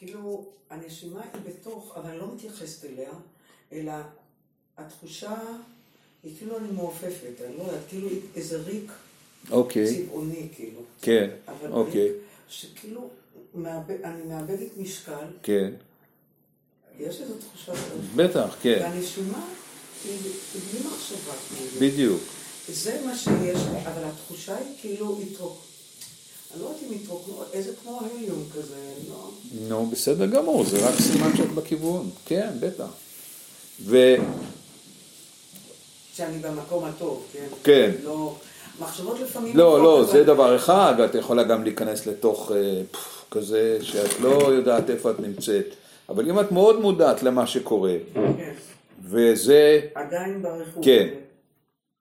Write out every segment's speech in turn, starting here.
כאילו, הנשימה היא בתוך, אבל אני לא מתייחסת אליה, אלא התחושה היא כאילו אני מעופפת, אני לא יודעת, כאילו איזה ריק אוקיי, צבעוני, כאילו. כן, אבל אוקיי, שכאילו, מאבד, אני מאבדת משקל, כן, יש איזו תחושה כזאת. בטח, כן, והנשימה היא היא בלי מחשבה, כאילו. בדיוק. זה מה שיש, אבל התחושה היא כאילו התרוק... אני לא יודעת אם התרוקנו, איזה כמו הליום כזה, לא? נו, בסדר גמור, זה רק סימן שאת בכיוון, כן, בטח. ו... שאני במקום הטוב, כן? כן. לא... מחשבות לפעמים... לא, לא, זה דבר אחד, ואת יכולה גם להיכנס לתוך אה, כזה שאת לא יודעת איפה את נמצאת. אבל אם את מאוד מודעת למה שקורה, כן. וזה, עדיין ברכוב. כן.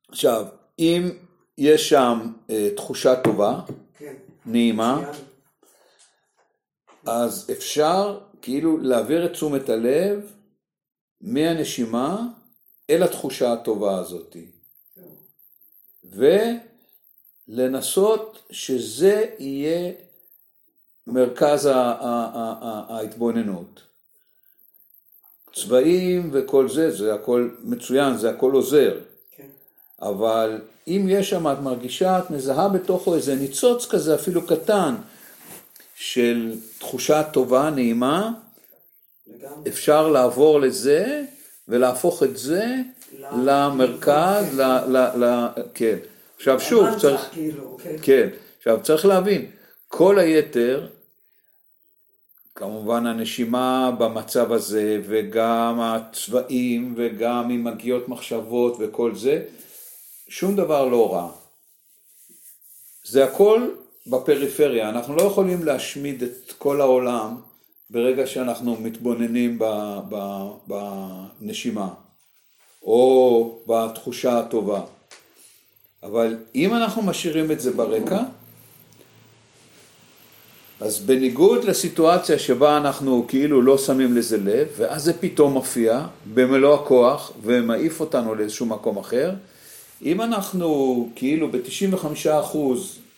עכשיו, אם יש שם אה, תחושה טובה, כן. נעימה. אז אפשר כאילו להעביר את תשומת הלב מהנשימה אל התחושה הטובה הזאת. ולנסות שזה יהיה מרכז ההתבוננות. צבעים וכל זה, זה הכל מצוין, זה הכל עוזר. כן. אבל אם יש שם, את מרגישה, את מזהה בתוכו איזה ניצוץ כזה, אפילו קטן, של תחושה טובה, נעימה, לגמרי. אפשר לעבור לזה ולהפוך את זה למרכז, ל... ל, ל כן. עכשיו שוב, צריך, כאילו, כן. כן, עכשיו צריך להבין, כל היתר, כמובן הנשימה במצב הזה, וגם הצבעים, וגם אם מגיעות מחשבות וכל זה, שום דבר לא רע. זה הכל בפריפריה, אנחנו לא יכולים להשמיד את כל העולם ברגע שאנחנו מתבוננים בנשימה, או בתחושה הטובה. אבל אם אנחנו משאירים את זה ברקע, אז בניגוד לסיטואציה שבה אנחנו כאילו לא שמים לזה לב, ואז זה פתאום מופיע במלוא הכוח ומעיף אותנו לאיזשהו מקום אחר, אם אנחנו כאילו ב-95%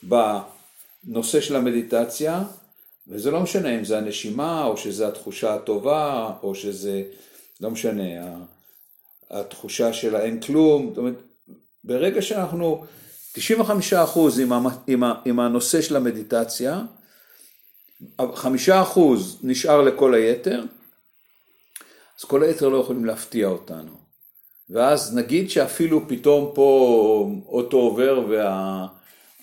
בנושא של המדיטציה, וזה לא משנה אם זה הנשימה, או שזה התחושה הטובה, או שזה, לא משנה, התחושה של האין כלום, זאת אומרת, ברגע שאנחנו 95% עם, עם, הנושא של המדיטציה, חמישה אחוז נשאר לכל היתר, אז כל היתר לא יכולים להפתיע אותנו. ואז נגיד שאפילו פתאום פה אוטו עובר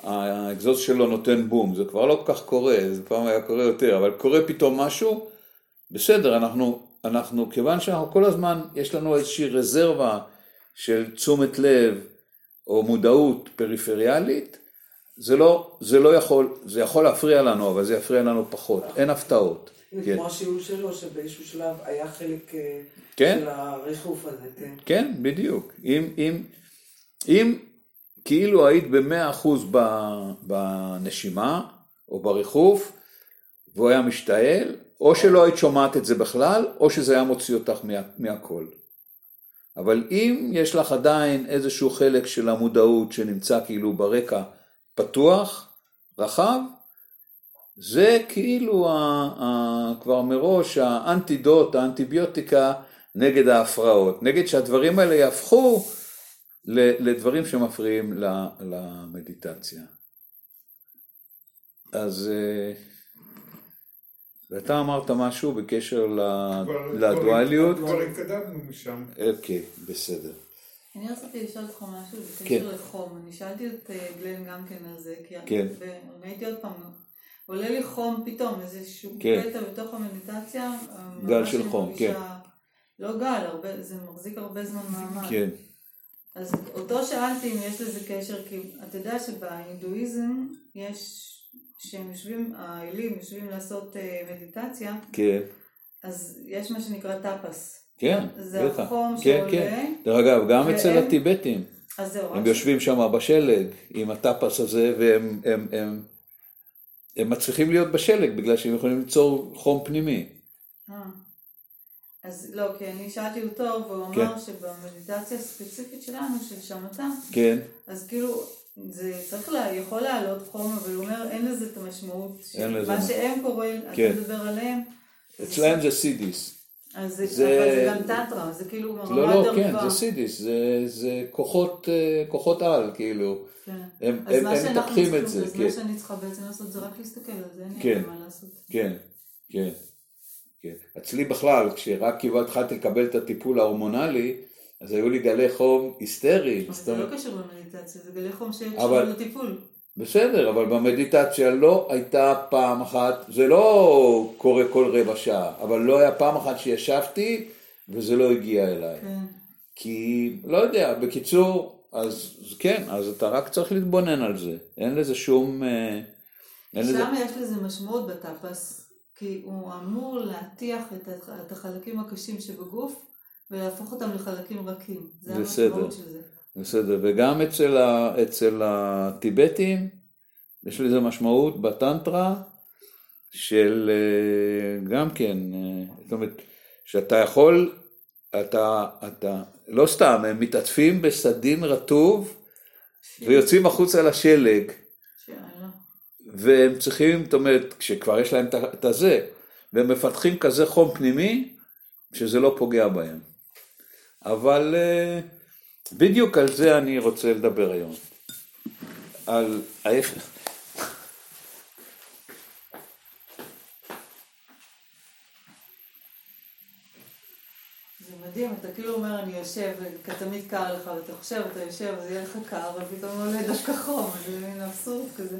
והאגזוז שלו נותן בום, זה כבר לא כל כך קורה, זה פעם היה קורה יותר, אבל קורה פתאום משהו, בסדר, אנחנו, אנחנו, כיוון שאנחנו כל הזמן, יש לנו איזושהי רזרבה של תשומת לב או מודעות פריפריאלית, זה לא, זה לא יכול, זה יכול להפריע לנו, אבל זה יפריע לנו פחות, אין הפתעות. כן. כמו השיעור שלו, שבאיזשהו שלב היה חלק אה, כן. של הריחוף הזה, כן. כן, בדיוק. אם, אם, אם כאילו היית במאה אחוז בנשימה, או בריחוף, והוא היה משתעל, או שלא היית שומעת את זה בכלל, או שזה היה מוציא אותך מה, מהכל. אבל אם יש לך עדיין איזשהו חלק של המודעות שנמצא כאילו ברקע פתוח, רחב, זה כאילו ה, ה, כבר מראש האנטידוט, האנטיביוטיקה נגד ההפרעות, נגד שהדברים האלה יהפכו ל- לדברים שמפריעים ל- למדיטציה. אז אה, ואתה אמרת משהו בקשר לדואליות? כבר התקדמנו משם. אוקיי, בסדר. אני רציתי לשאול אותך משהו כן. בקשר לחום. אני שאלתי את אה, גלן גם כן על זה, כי כן. ראיתי עוד פעם, עולה לי חום פתאום, איזשהו כן. קטע בתוך המדיטציה. אה, גל של חום, מרגישה- לא גל, הרבה- זה מחזיק הרבה זמן מעמד. כן, אז אותו שאלתי אם יש לזה קשר, כי אתה יודע שבהינדואיזם יש, כשהם יושבים, האלים יושבים לעשות אה, מדיטציה, כן, אז יש מה שנקרא טאפס. כן, זה בטח. החום כן, שעולה. כן. דרך אגב, גם אצל והם- הטיבטים. אז זהו, הם יושבים שם בשלג עם הטפס הזה והם הם, הם, הם מצליחים להיות בשלג בגלל שהם יכולים ליצור חום פנימי. אה. אז לא, כי אני שאלתי אותו, והוא כן. אמר שבמדיטציה הספציפית שלנו, של שמתה, כן, אז כאילו, זה צריך לה, יכול לעלות חום, אבל הוא אומר, אין לזה את המשמעות. אין לזה מה. שהם קוראים, כן. אתה מדבר עליהם, אצלהם זה סידיס. אז זה, זה- אבל זה גם טנטרה, זה כאילו רמה לא, לא, כן. זה סידיס, זה, זה כוחות, אה, כוחות על, כאילו. כן. הם- הם- הם מטפחים את זה, אז כן. מה שאני צריכה בעצם לעשות זה רק להסתכל על זה, אין לי כן. מה לעשות. כן, כן, כן. אצלי בכלל, כשרק כבר התחלתי לקבל את הטיפול ההורמונלי, אז היו לי גלי חום היסטריים. אבל זה לא קשור למדיטציה, זה גלי חום שקשור אבל- לטיפול. בסדר, אבל במדיטציה לא הייתה פעם אחת, זה לא קורה כל רבע שעה, אבל לא היה פעם אחת שישבתי וזה לא הגיע אליי. כן. כי, לא יודע, בקיצור, אז כן, אז אתה רק צריך להתבונן על זה. אין לזה שום... אה, אין לזה... שם יש לזה משמעות בטאפס, כי הוא אמור להטיח את החלקים הקשים שבגוף ולהפוך אותם לחלקים רכים. זה בסדר. המשמעות של זה. בסדר, וגם אצל, ה, אצל הטיבטים יש לזה משמעות בטנטרה של אה, גם כן, אה, זאת אומרת, שאתה יכול, אתה, אתה, לא סתם, הם מתעטפים בסדין רטוב ויוצאים החוצה לשלג. והם צריכים, זאת אומרת, כשכבר יש להם את הזה, והם מפתחים כזה חום פנימי, שזה לא פוגע בהם. אבל אה, בדיוק על זה אני רוצה לדבר היום. על ההפך. זה מדהים, אתה כאילו אומר אני יושב, כי תמיד קר לך, ואתה חושב, אתה יושב, אז יהיה לך קר, ופתאום עולה דווקא חום, זה מין אבסורד כזה.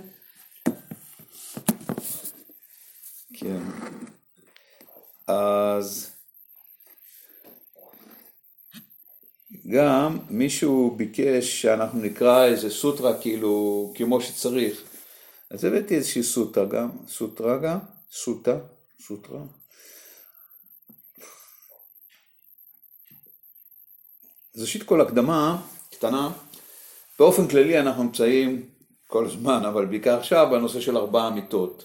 כן. אז גם מישהו ביקש שאנחנו נקרא איזה סוטרה כאילו כמו שצריך. אז הבאתי איזושהי סוטרה גם, סוטרה גם, סוטה, סוטרה. אז ראשית כל הקדמה קטנה, באופן כללי אנחנו נמצאים כל הזמן, אבל בעיקר עכשיו בנושא של ארבע אמיתות.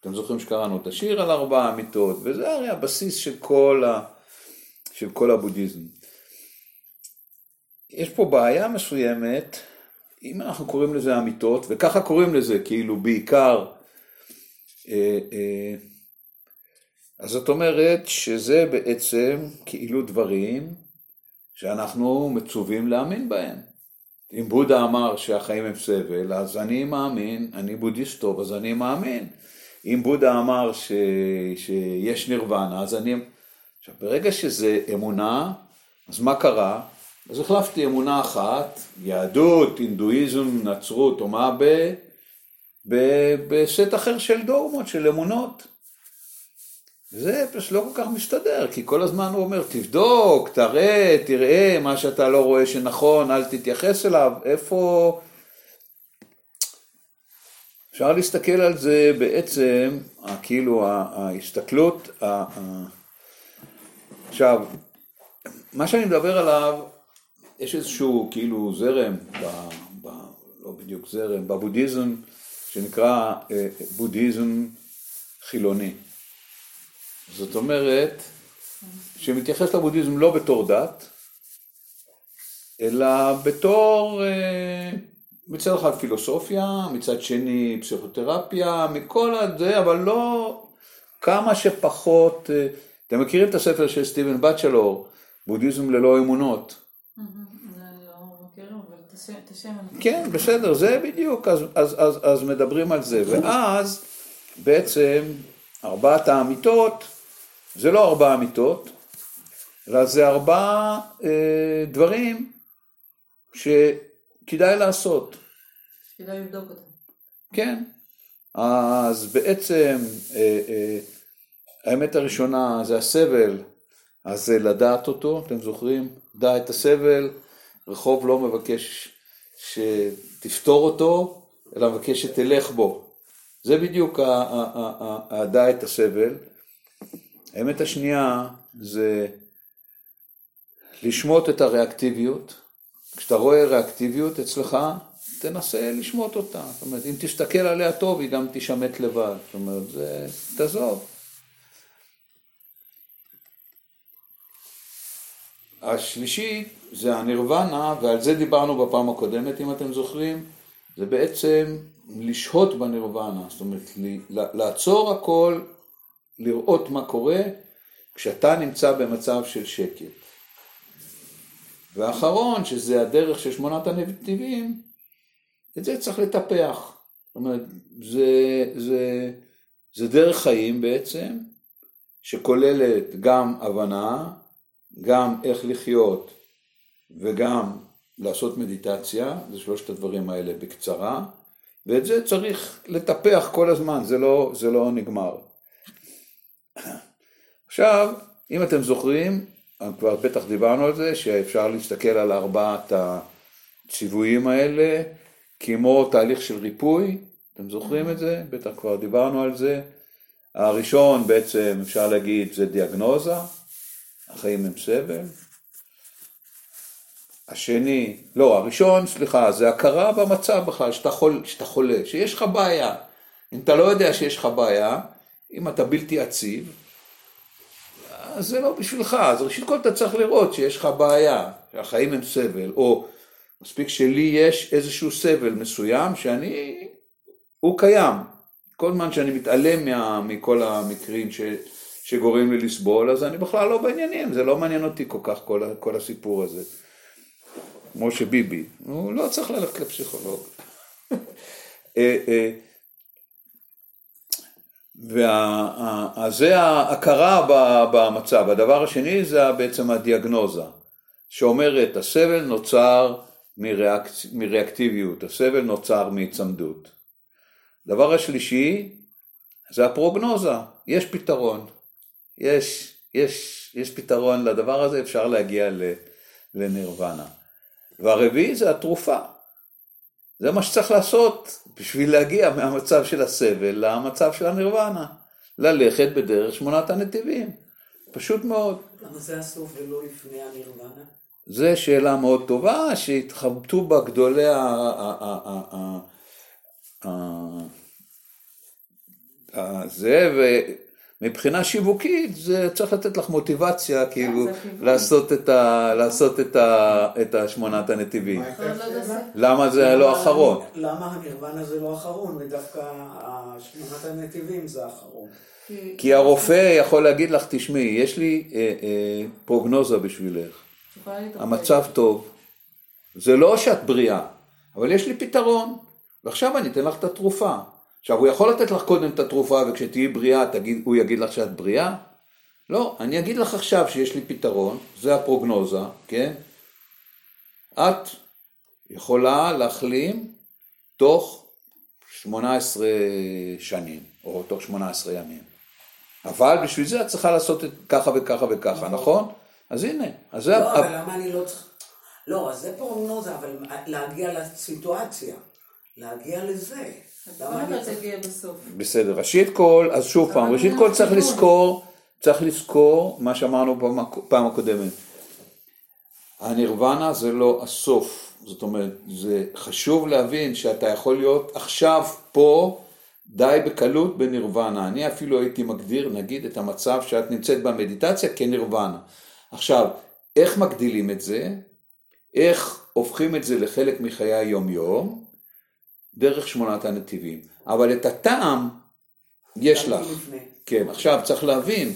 אתם זוכרים שקראנו את השיר על ארבע אמיתות, וזה הרי הבסיס של כל, ה... של כל הבודהיזם. יש פה בעיה מסוימת, אם אנחנו קוראים לזה אמיתות, וככה קוראים לזה, כאילו בעיקר, אה, אה, אז זאת אומרת שזה בעצם כאילו דברים שאנחנו מצווים להאמין בהם. אם בודה אמר שהחיים הם סבל, אז אני מאמין, אני בודהיסט טוב, אז אני מאמין. אם בודה אמר ש... שיש נירוונה, אז אני... עכשיו, ברגע שזה אמונה, אז מה קרה? אז החלפתי אמונה אחת, יהדות, הינדואיזם, נצרות, או מה, ב... ב... בסט אחר של דורמות, של אמונות. זה פשוט לא כל כך מסתדר, כי כל הזמן הוא אומר, תבדוק, תראה, תראה, מה שאתה לא רואה שנכון, אל תתייחס אליו, איפה... אפשר להסתכל על זה בעצם, כאילו ההסתכלות, ה- עכשיו, מה שאני מדבר עליו, יש איזשהו כאילו זרם, ב, ב, לא בדיוק זרם, בבודהיזם, שנקרא אה, בודהיזם חילוני. זאת אומרת, שמתייחס לבודהיזם לא בתור דת, אלא בתור אה, מצד אחד פילוסופיה, מצד שני פסיכותרפיה, מכל הזה, אבל לא כמה שפחות, אה, אתם מכירים את הספר של סטיבן בצ'לור, בודהיזם ללא אמונות. לא אני... כן, בסדר, זה בדיוק, אז, אז, אז, אז מדברים על זה, ואז בעצם ארבעת האמיתות, זה לא ארבע אמיתות, אלא זה ארבעה אה, דברים שכדאי לעשות. כדאי לבדוק אותם. כן. אז בעצם אה, אה, האמת הראשונה זה הסבל, אז זה לדעת אותו, אתם זוכרים? דע את הסבל, רחוב לא מבקש שתפתור אותו, אלא מבקש שתלך בו. זה בדיוק הדע את הסבל. האמת השנייה זה לשמוט את הריאקטיביות. כשאתה רואה ריאקטיביות אצלך, תנסה לשמוט אותה. זאת אומרת, אם תסתכל עליה טוב, היא גם תישמט לבד. זאת אומרת, זה, תעזוב. השלישי זה הנירוונה, ועל זה דיברנו בפעם הקודמת, אם אתם זוכרים, זה בעצם לשהות בנירוונה, זאת אומרת, לעצור הכל לראות מה קורה כשאתה נמצא במצב של שקט. והאחרון, שזה הדרך של שמונת הנתיבים, את זה צריך לטפח. זאת אומרת, זה, זה, זה דרך חיים בעצם, שכוללת גם הבנה, גם איך לחיות וגם לעשות מדיטציה, זה שלושת הדברים האלה בקצרה, ואת זה צריך לטפח כל הזמן, זה לא, זה לא נגמר. עכשיו, אם אתם זוכרים, כבר בטח דיברנו על זה, שאפשר להסתכל על ארבעת הציוויים האלה כמו תהליך של ריפוי, אתם זוכרים את זה? בטח כבר דיברנו על זה. הראשון בעצם אפשר להגיד זה דיאגנוזה, החיים הם סבל. השני, לא, הראשון, סליחה, זה הכרה במצב בכלל, שאתה, חול, שאתה חולה, שיש לך בעיה. אם אתה לא יודע שיש לך בעיה, אם אתה בלתי עציב, אז זה לא בשבילך, אז ראשית כל אתה צריך לראות שיש לך בעיה, שהחיים הם סבל, או מספיק שלי יש איזשהו סבל מסוים שאני, הוא קיים. כל זמן שאני מתעלם מה, מכל המקרים ש, שגורמים לי לסבול, אז אני בכלל לא בעניינים, זה לא מעניין אותי כל כך כל, כל הסיפור הזה. כמו שביבי, הוא לא צריך ללכת לפסיכולוג. אה, אה, וזה ההכרה במצב. הדבר השני זה בעצם הדיאגנוזה, שאומרת הסבל נוצר מריאק... מריאקטיביות, הסבל נוצר מהיצמדות. דבר השלישי זה הפרוגנוזה, יש פתרון, יש, יש, יש פתרון לדבר הזה, אפשר להגיע לנירוונה. והרביעי זה התרופה, זה מה שצריך לעשות בשביל להגיע מהמצב של הסבל למצב של הנירוונה, ללכת בדרך שמונת הנתיבים, פשוט מאוד. למה זה הסוף ולא לפני הנירוונה? זו שאלה מאוד טובה, שהתחבטו בה גדולי זה, ומבחינה שיווקית זה צריך לתת לך מוטיבציה, כאילו, לעשות את, ה, לעשות את, ה, את השמונת הנתיבים. למה זה לא אחרון? למה הנירוונה זה לא אחרון, ודווקא שמונת הנתיבים זה אחרון? כי הרופא יכול להגיד לך, תשמעי, יש לי אה, אה, פרוגנוזה בשבילך. המצב טוב. זה לא שאת בריאה, אבל יש לי פתרון, ועכשיו אני אתן לך את התרופה. עכשיו, הוא יכול לתת לך קודם את התרופה, וכשתהיי בריאה, תגיד, הוא יגיד לך שאת בריאה? לא, אני אגיד לך עכשיו שיש לי פתרון, זה הפרוגנוזה, כן? את יכולה להחלים תוך 18 שנים, או תוך 18 ימים. אבל בשביל זה את צריכה לעשות את ככה וככה וככה, נכון? אז הנה, אז זה... לא, אבל למה אני לא צריך... לא, אז זה פרוגנוזה, אבל להגיע לסיטואציה, להגיע לזה. בסדר, ראשית כל, אז שוב פעם, ראשית כל צריך לזכור, צריך לזכור מה שאמרנו פעם הקודמת. הנירוונה זה לא הסוף, זאת אומרת, זה חשוב להבין שאתה יכול להיות עכשיו פה די בקלות בנירוונה. אני אפילו הייתי מגדיר, נגיד, את המצב שאת נמצאת במדיטציה כנירוונה. עכשיו, איך מגדילים את זה? איך הופכים את זה לחלק מחיי היום-יום? דרך שמונת הנתיבים. אבל את הטעם יש לך. כן, עכשיו צריך להבין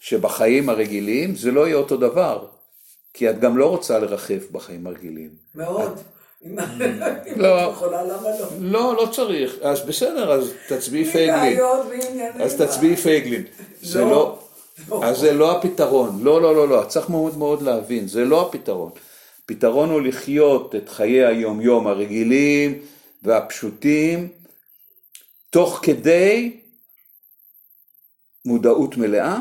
שבחיים הרגילים זה לא יהיה אותו דבר. כי את גם לא רוצה לרחף בחיים הרגילים. מאוד. לא, לא, לא צריך, אז בסדר, אז תצביעי פייגלין, אז תצביעי פייגלין, זה לא, לא אז זה לא הפתרון, לא, לא, לא, לא, צריך מאוד מאוד להבין, זה לא הפתרון. הפתרון הוא לחיות את חיי היום-יום הרגילים והפשוטים, תוך כדי מודעות מלאה,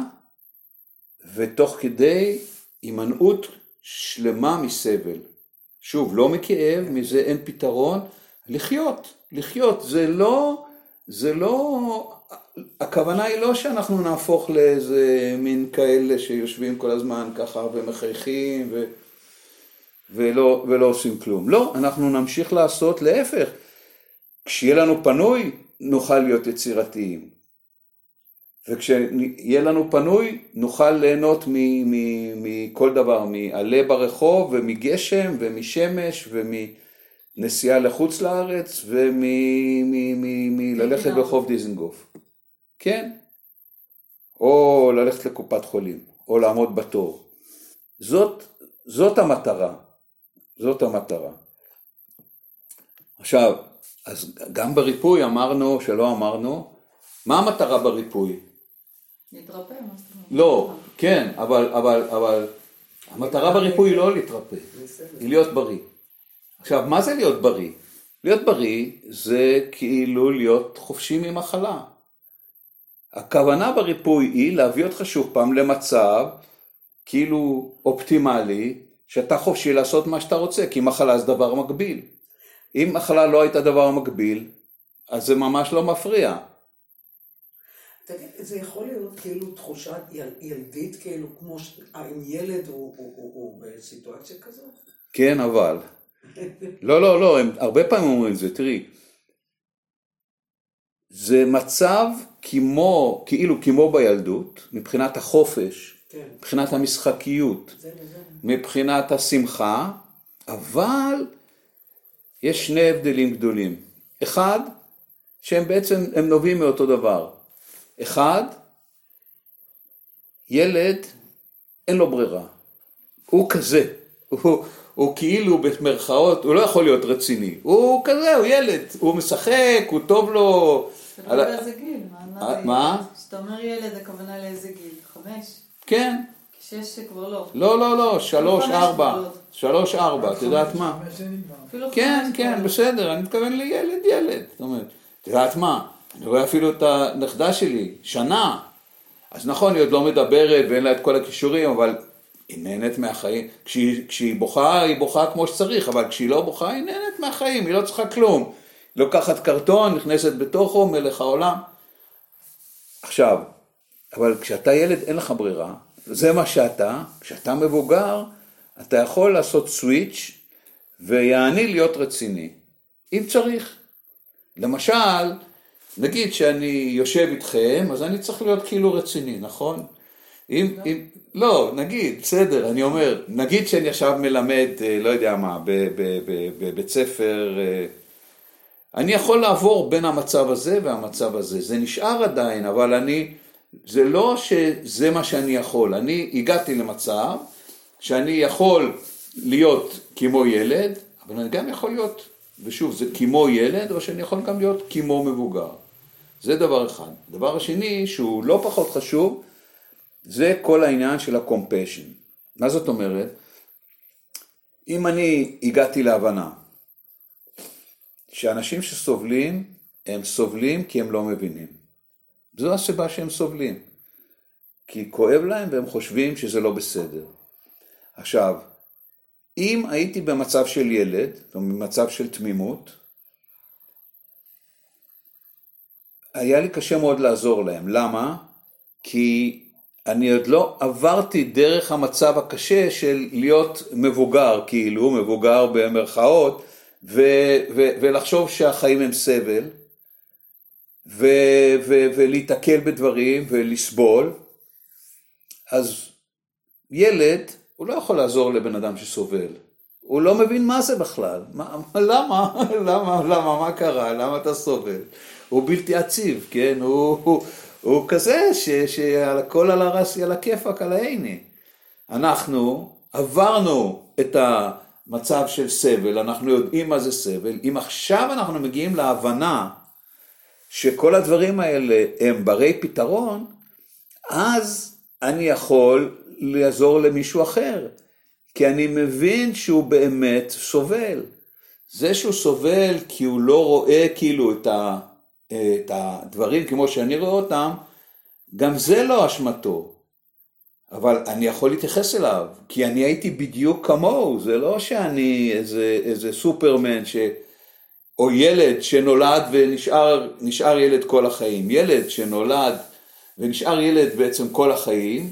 ותוך כדי הימנעות שלמה מסבל. שוב, לא מכאב, מזה אין פתרון, לחיות, לחיות, זה לא, זה לא הכוונה היא לא שאנחנו נהפוך לאיזה מין כאלה שיושבים כל הזמן ככה ומחייכים ו... ולא, ולא עושים כלום. לא, אנחנו נמשיך לעשות להפך. כשיהיה לנו פנוי, נוכל להיות יצירתיים. וכשיהיה לנו פנוי, נוכל ליהנות מכל דבר, מעלה ברחוב ומגשם ומשמש ומנסיעה לחוץ לארץ ומללכת ברחוב דיזנגוף. כן. או ללכת לקופת חולים, או לעמוד בתור. זאת, זאת המטרה, זאת המטרה. עכשיו, אז גם בריפוי אמרנו, שלא אמרנו, מה המטרה בריפוי? להתרפא, מה זאת אומרת? לא, כן, אבל, אבל, אבל המטרה בריפוי היא לא להתרפא, היא להיות בריא. עכשיו, מה זה להיות בריא? להיות בריא זה כאילו להיות חופשי ממחלה. הכוונה בריפוי היא להביא אותך שוב פעם למצב כאילו אופטימלי, שאתה חופשי לעשות מה שאתה רוצה, כי מחלה זה דבר מגביל. אם מחלה לא הייתה דבר מגביל, אז זה ממש לא מפריע. תגיד, זה יכול להיות כאילו תחושה יל, ילדית, כאילו כמו ש... אם ילד הוא, הוא, הוא, הוא בסיטואציה כזאת? כן, אבל. לא, לא, לא, הם הרבה פעמים אומרים את זה, תראי. זה מצב כמו, כאילו כמו בילדות, מבחינת החופש, כן. מבחינת המשחקיות, זה. מבחינת השמחה, אבל יש שני הבדלים גדולים. אחד, שהם בעצם, הם נובעים מאותו דבר. אחד, ילד, אין לו ברירה. הוא כזה. הוא, הוא כאילו במרכאות, הוא לא יכול להיות רציני. הוא כזה, הוא ילד. הוא משחק, הוא טוב לו. תלוי על- באיזה גיל, מה- אה, מה? כשאתה אומר ילד, הכוונה לאיזה גיל? חמש? כן. שש זה כבר לא. לא, לא, לא, שלוש, ארבע. שלוש, ארבע, את יודעת מה? כן, כן. בסדר, אני מתכוון לילד, ילד. זאת אומרת, את יודעת מה? אני רואה אפילו את הנכדה שלי, שנה. אז נכון, היא עוד לא מדברת ואין לה את כל הכישורים, אבל היא נהנית מהחיים. כשהיא, כשהיא בוכה, היא בוכה כמו שצריך, אבל כשהיא לא בוכה, היא נהנית מהחיים, היא לא צריכה כלום. היא לוקחת קרטון, נכנסת בתוכו, מלך העולם. עכשיו, אבל כשאתה ילד אין לך ברירה, זה מה שאתה, כשאתה מבוגר, אתה יכול לעשות סוויץ' ויעני להיות רציני, אם צריך. למשל, נגיד שאני יושב איתכם, אז אני צריך להיות כאילו רציני, נכון? אם, אם, לא, נגיד, בסדר, אני אומר, נגיד שאני עכשיו מלמד, אה, לא יודע מה, בבית ספר, אה, אני יכול לעבור בין המצב הזה והמצב הזה, זה נשאר עדיין, אבל אני, זה לא שזה מה שאני יכול, אני הגעתי למצב שאני יכול להיות כמו ילד, אבל אני גם יכול להיות, ושוב, זה כמו ילד, או שאני יכול גם להיות כמו מבוגר. זה דבר אחד. הדבר השני, שהוא לא פחות חשוב, זה כל העניין של ה-compassion. מה זאת אומרת? אם אני הגעתי להבנה שאנשים שסובלים, הם סובלים כי הם לא מבינים. זו הסיבה שהם סובלים. כי כואב להם והם חושבים שזה לא בסדר. עכשיו, אם הייתי במצב של ילד, אומרת במצב של תמימות, היה לי קשה מאוד לעזור להם. למה? כי אני עוד לא עברתי דרך המצב הקשה של להיות מבוגר, כאילו, מבוגר במרכאות, ו- ו- ולחשוב שהחיים הם סבל, ו- ו- בדברים ולסבול. אז ילד, הוא לא יכול לעזור לבן אדם שסובל. הוא לא מבין מה זה בכלל. מה, למה? למה? למה? מה קרה? למה אתה סובל? הוא בלתי עציב, כן? הוא, הוא, הוא כזה שהכל על הרסי, על הכיפאק, על העיני. אנחנו עברנו את המצב של סבל, אנחנו יודעים מה זה סבל. אם עכשיו אנחנו מגיעים להבנה שכל הדברים האלה הם ברי פתרון, אז אני יכול לעזור למישהו אחר, כי אני מבין שהוא באמת סובל. זה שהוא סובל כי הוא לא רואה כאילו את, ה, את הדברים כמו שאני רואה אותם, גם זה לא אשמתו. אבל אני יכול להתייחס אליו, כי אני הייתי בדיוק כמוהו, זה לא שאני איזה, איזה סופרמן ש... או ילד שנולד ונשאר נשאר ילד כל החיים. ילד שנולד ונשאר ילד בעצם כל החיים,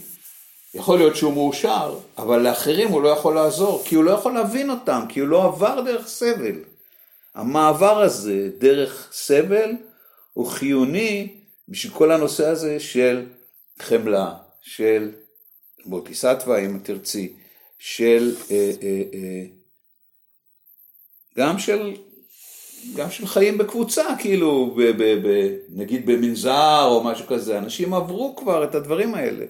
יכול להיות שהוא מאושר, אבל לאחרים הוא לא יכול לעזור, כי הוא לא יכול להבין אותם, כי הוא לא עבר דרך סבל. המעבר הזה דרך סבל הוא חיוני בשביל כל הנושא הזה של חמלה, של בוטיסטווה אם תרצי, של אה, אה, אה, גם של גם של חיים בקבוצה, כאילו, ב, ב, ב, נגיד במנזר או משהו כזה, אנשים עברו כבר את הדברים האלה.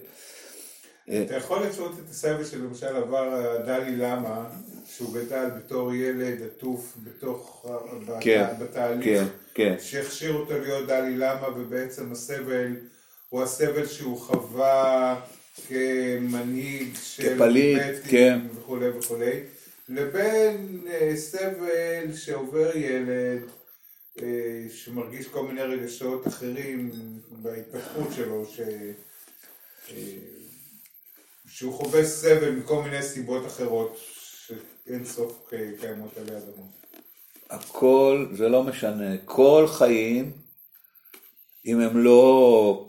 אתה יכול לצפות את הסבל שלמשל עבר דלי למה, שהוא גדל בתור ילד עטוף בתוך, כן, בתהליך, כן, כן. שהכשיר אותו להיות דלי למה, ובעצם הסבל הוא הסבל שהוא חווה כמנהיג של כפליט, כן. וכולי וכולי, לבין אה, סבל שעובר ילד אה, שמרגיש כל מיני רגשות אחרים בהתפתחות שלו, ש... אה, שהוא חווה סבל מכל מיני סיבות אחרות שאין סוף קיימות עלי אדמות. הכל, זה לא משנה, כל חיים, אם הם לא,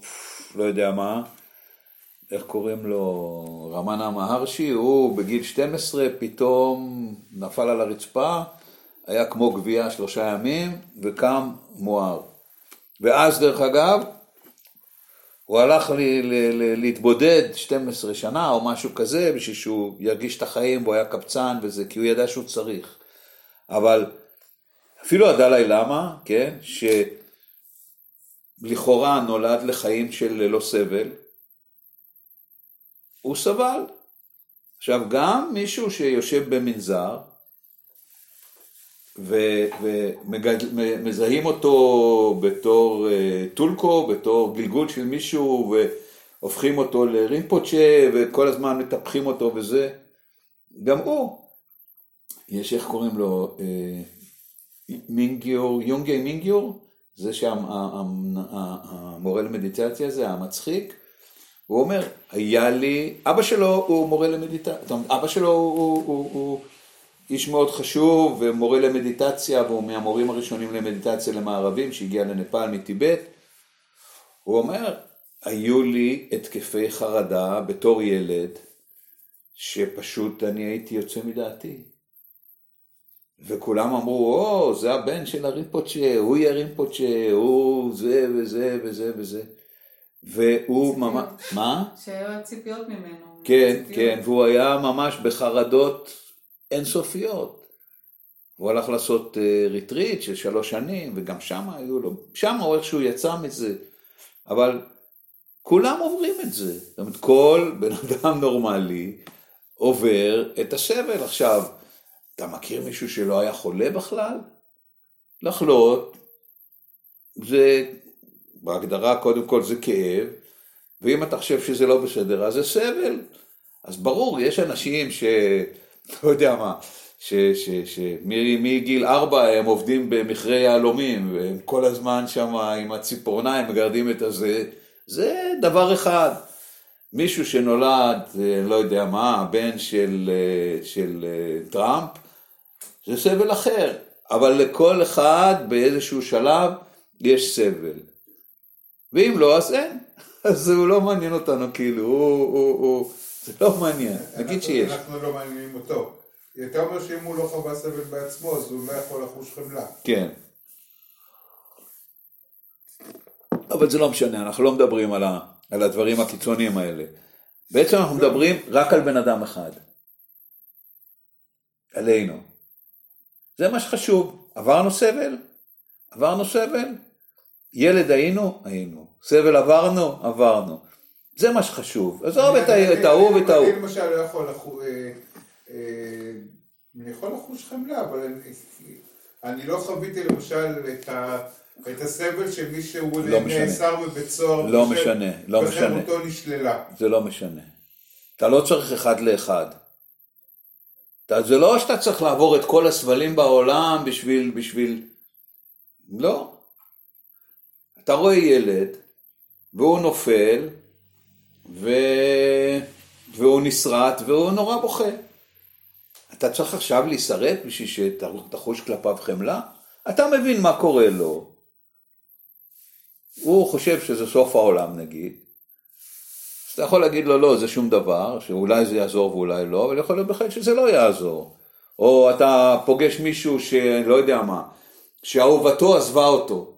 לא יודע מה, איך קוראים לו, רמנה מהרשי, הוא בגיל 12 פתאום נפל על הרצפה, היה כמו גבייה שלושה ימים, וקם מואר. ואז דרך אגב, הוא הלך לי, ל, ל, להתבודד 12 שנה או משהו כזה, בשביל שהוא ירגיש את החיים והוא היה קבצן וזה, כי הוא ידע שהוא צריך. אבל אפילו הדלאי למה, כן, שלכאורה נולד לחיים של ללא סבל, הוא סבל. עכשיו גם מישהו שיושב במנזר ומזהים אותו בתור אה, טולקו, בתור גלגול של מישהו והופכים אותו לרימפוצ'ה וכל הזמן מטפחים אותו וזה, גם הוא, יש איך קוראים לו, אה, מינגיור, יונגי מינגיור, זה שהמורה למדיטציה הזה, המצחיק, הוא אומר, היה לי, אבא שלו הוא מורה למדיטציה, אבא שלו הוא, הוא, הוא איש מאוד חשוב ומורה למדיטציה, והוא מהמורים הראשונים למדיטציה למערבים שהגיע לנפאל מטיבט. הוא אומר, היו לי התקפי חרדה בתור ילד, שפשוט אני הייתי יוצא מדעתי. וכולם אמרו, או, זה הבן של הרימפוצ'ה, הוא יהיה רימפוצ'ה, הוא זה וזה וזה וזה. והוא ממש, מה? שהיו ציפיות ממנו. כן. כן, והוא היה ממש בחרדות אינסופיות. הוא הלך לעשות ריטריט של שלוש שנים, וגם שם היו לו, שם הוא איכשהו יצא מזה, אבל כולם עוברים את זה. זאת אומרת, כל בן אדם נורמלי עובר את הסבל. עכשיו, אתה מכיר מישהו שלא היה חולה בכלל? לחלות זה בהגדרה קודם כל זה כאב, ואם אתה חושב שזה לא בסדר, אז זה סבל. אז ברור, יש אנשים ש... לא יודע מה, שמגיל ארבע הם עובדים במכרה יהלומים, והם כל הזמן שם עם הציפורניים מגרדים את הזה, זה דבר אחד. מישהו שנולד, לא יודע מה, בן של, של טראמפ, זה סבל אחר. אבל לכל אחד באיזשהו שלב יש סבל. ואם לא, אז אין. אז הוא לא מעניין אותנו, כאילו, הוא, הוא, הוא, זה לא מעניין, נגיד שיש. אנחנו לא מעניינים אותו. אתה אומר שאם הוא לא חווה סבל בעצמו, אז הוא לא יכול לחוש חמלה. כן. אבל זה לא משנה, אנחנו לא מדברים על, ה, על הדברים הקיצוניים האלה. בעצם אנחנו מדברים רק על בן אדם אחד. עלינו. זה מה שחשוב. עברנו סבל? עברנו סבל? ילד היינו? היינו. סבל עברנו? עברנו. זה מה שחשוב. עזוב את ההוא ואת ההוא. אני למשל לא יכול לחוש... אה, אה, אני יכול לחוש חמלה, אבל אני לא חוויתי למשל את הסבל של מי שהוא לא נאסר בבית סוהר. לא משנה, לא משנה. וחירותו נשללה. זה לא משנה. אתה לא צריך אחד לאחד. זה לא שאתה צריך לעבור את כל הסבלים בעולם בשביל, בשביל... לא. אתה רואה ילד, והוא נופל, ו... והוא נסרט, והוא נורא בוכה. אתה צריך עכשיו להישרט בשביל שתחוש כלפיו חמלה? אתה מבין מה קורה לו. הוא חושב שזה סוף העולם נגיד. אז אתה יכול להגיד לו לא, זה שום דבר, שאולי זה יעזור ואולי לא, אבל יכול להיות בהחלט שזה לא יעזור. או אתה פוגש מישהו שלא יודע מה, שאהובתו עזבה אותו.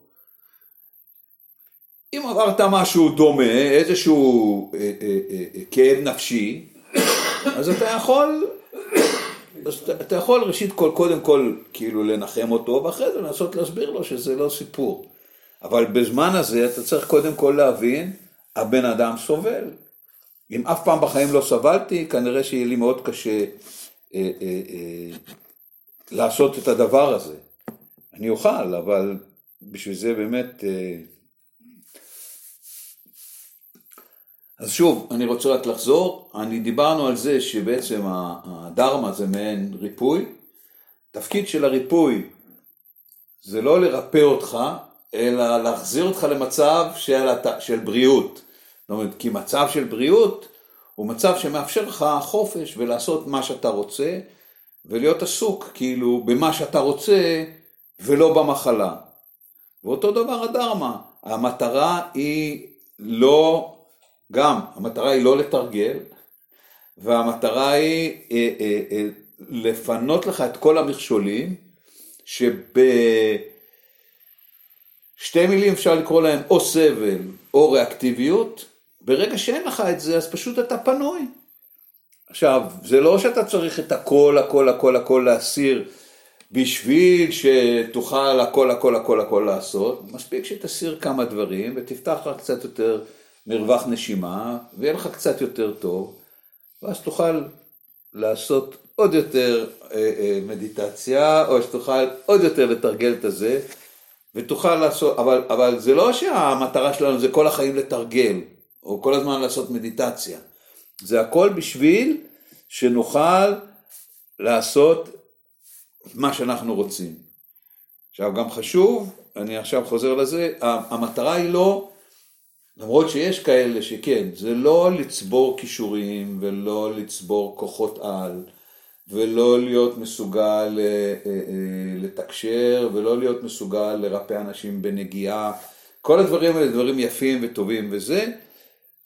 אם עברת משהו דומה, איזשהו אה, אה, אה, כאב נפשי, אז אתה יכול אז אתה, אתה יכול ראשית כל, קודם כל כאילו לנחם אותו, ואחרי זה לנסות להסביר לו שזה לא סיפור. אבל בזמן הזה אתה צריך קודם כל להבין, הבן אדם סובל. אם אף פעם בחיים לא סבלתי, כנראה שיהיה לי מאוד קשה אה, אה, אה, לעשות את הדבר הזה. אני אוכל, אבל בשביל זה באמת... אה... אז שוב, אני רוצה רק לחזור, אני דיברנו על זה שבעצם הדרמה זה מעין ריפוי, תפקיד של הריפוי זה לא לרפא אותך, אלא להחזיר אותך למצב של, של בריאות. זאת אומרת, כי מצב של בריאות הוא מצב שמאפשר לך חופש ולעשות מה שאתה רוצה, ולהיות עסוק כאילו במה שאתה רוצה ולא במחלה. ואותו דבר הדרמה, המטרה היא לא, גם המטרה היא לא לתרגל, והמטרה היא אה, אה, אה, לפנות לך את כל המכשולים, שבשתי מילים אפשר לקרוא להם או סבל או ריאקטיביות, ברגע שאין לך את זה אז פשוט אתה פנוי. עכשיו, זה לא שאתה צריך את הכל, הכל, הכל, הכל להסיר בשביל שתוכל הכל, הכל, הכל, הכל לעשות, מספיק שתסיר כמה דברים ותפתח לך קצת יותר מרווח נשימה, ויהיה לך קצת יותר טוב, ואז תוכל לעשות עוד יותר אה, אה, מדיטציה, או שתוכל עוד יותר לתרגל את הזה, ותוכל לעשות, אבל, אבל זה לא שהמטרה שלנו זה כל החיים לתרגל, או כל הזמן לעשות מדיטציה. זה הכל בשביל שנוכל לעשות מה שאנחנו רוצים. עכשיו גם חשוב, אני עכשיו חוזר לזה, המטרה היא לא, למרות שיש כאלה שכן, זה לא לצבור כישורים ולא לצבור כוחות על ולא להיות מסוגל אה, אה, אה, לתקשר ולא להיות מסוגל לרפא אנשים בנגיעה, כל הדברים האלה דברים יפים וטובים וזה,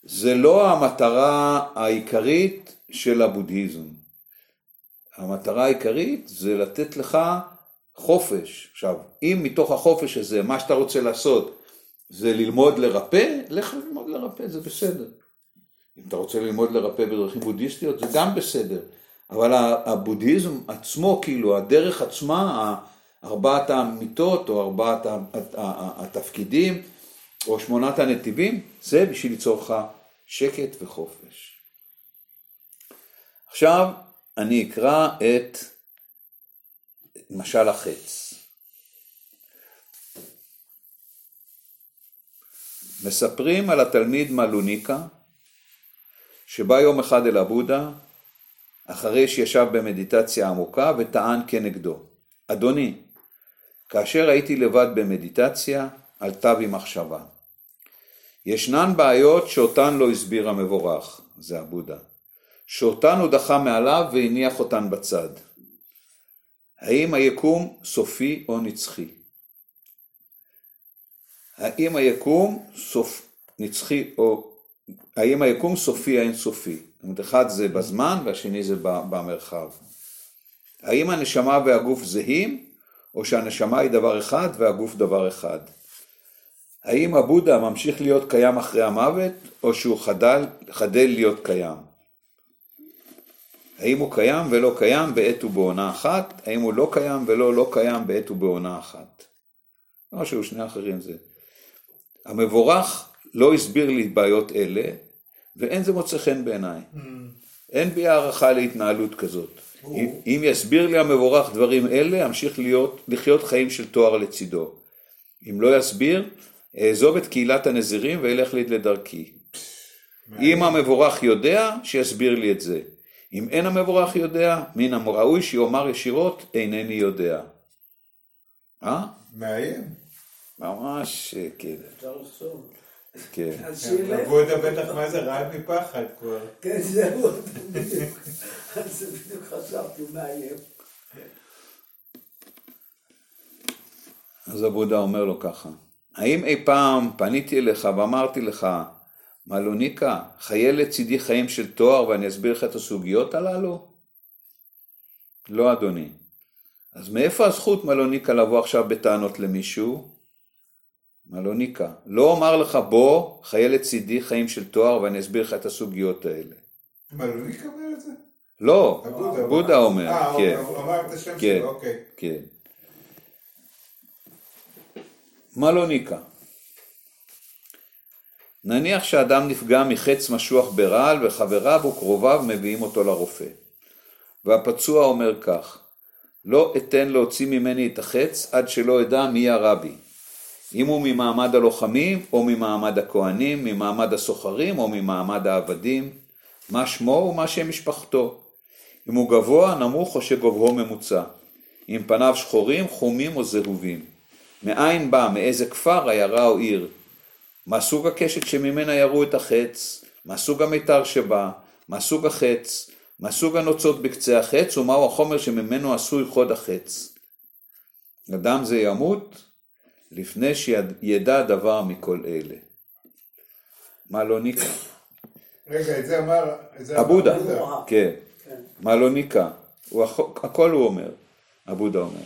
זה לא המטרה העיקרית של הבודהיזם. המטרה העיקרית זה לתת לך חופש. עכשיו, אם מתוך החופש הזה, מה שאתה רוצה לעשות זה ללמוד לרפא, לך ללמוד לרפא, זה בסדר. אם אתה רוצה ללמוד לרפא בדרכים בודהיסטיות, זה גם בסדר. אבל הבודהיזם עצמו, כאילו, הדרך עצמה, ארבעת האמיתות או ארבעת התפקידים, או שמונת הנתיבים, זה בשביל ליצור לך שקט וחופש. עכשיו אני אקרא את משל החץ. מספרים על התלמיד מלוניקה שבא יום אחד אל הבודה אחרי שישב במדיטציה עמוקה וטען כנגדו, אדוני, כאשר הייתי לבד במדיטציה עלתה בי מחשבה. ישנן בעיות שאותן לא הסביר המבורך, זה הבודה, שאותן הוא דחה מעליו והניח אותן בצד. האם היקום סופי או נצחי? האם היקום סופ... נצחי או... האם היקום סופי או אין סופי? זאת אומרת, אחד זה בזמן והשני זה במרחב. האם הנשמה והגוף זהים, או שהנשמה היא דבר אחד והגוף דבר אחד? האם הבודה ממשיך להיות קיים אחרי המוות, או שהוא חדל, חדל להיות קיים? האם הוא קיים ולא קיים בעת ובעונה אחת? האם הוא לא קיים ולא לא קיים בעת ובעונה אחת? שהוא שני אחרים זה. המבורך לא הסביר לי בעיות אלה, ואין זה מוצא חן בעיניי. Mm. אין בי הערכה להתנהלות כזאת. אם, אם יסביר לי המבורך דברים אלה, אמשיך להיות, לחיות חיים של תואר לצידו. אם לא יסביר, אעזוב את קהילת הנזירים ואלך לי לדרכי. אם המבורך יודע, שיסביר לי את זה. אם אין המבורך יודע, מן הראוי שיאמר ישירות, אינני יודע. אה? מאיים. ממש, כן. אפשר לחשוב. כן. אז שילך. עבודה בטח מה זה רעד מפחד כבר. כן, זהו, בדיוק. על זה בדיוק חשבתי, הוא מאיים. אז הבודה אומר לו ככה, האם אי פעם פניתי אליך ואמרתי לך, מלוניקה, חיה לצידי חיים של תואר ואני אסביר לך את הסוגיות הללו? לא אדוני. אז מאיפה הזכות מלוניקה לבוא עכשיו בטענות למישהו? מלוניקה, לא אומר לך בוא, חיה לצידי חיים של תואר ואני אסביר לך את הסוגיות האלה. מלוניקה אומר את זה? לא. בודה אומר, אה, כן, הוא אמר את השם כן. שלו, אוקיי. כן. מלוניקה. נניח שאדם נפגע מחץ משוח ברעל וחבריו וקרוביו מביאים אותו לרופא. והפצוע אומר כך: לא אתן להוציא ממני את החץ עד שלא אדע מי הרבי. אם הוא ממעמד הלוחמים או ממעמד הכהנים, ממעמד הסוחרים או ממעמד העבדים, מה שמו ומה שם משפחתו. אם הוא גבוה, נמוך או שגובהו ממוצע. אם פניו שחורים, חומים או זהובים. מאין בא, מאיזה כפר, עיירה או עיר. מה סוג הקשת שממנה ירו את החץ, מה סוג המיתר שבא, מה סוג החץ, מה סוג הנוצות בקצה החץ, ומהו החומר שממנו עשוי חוד החץ. אדם זה ימות לפני שידע דבר מכל אלה. מה לא ניקה? רגע, את זה אמר... אבודה. כן. כן. מה לא ניקה? הכל הוא אומר, אבודה אומר.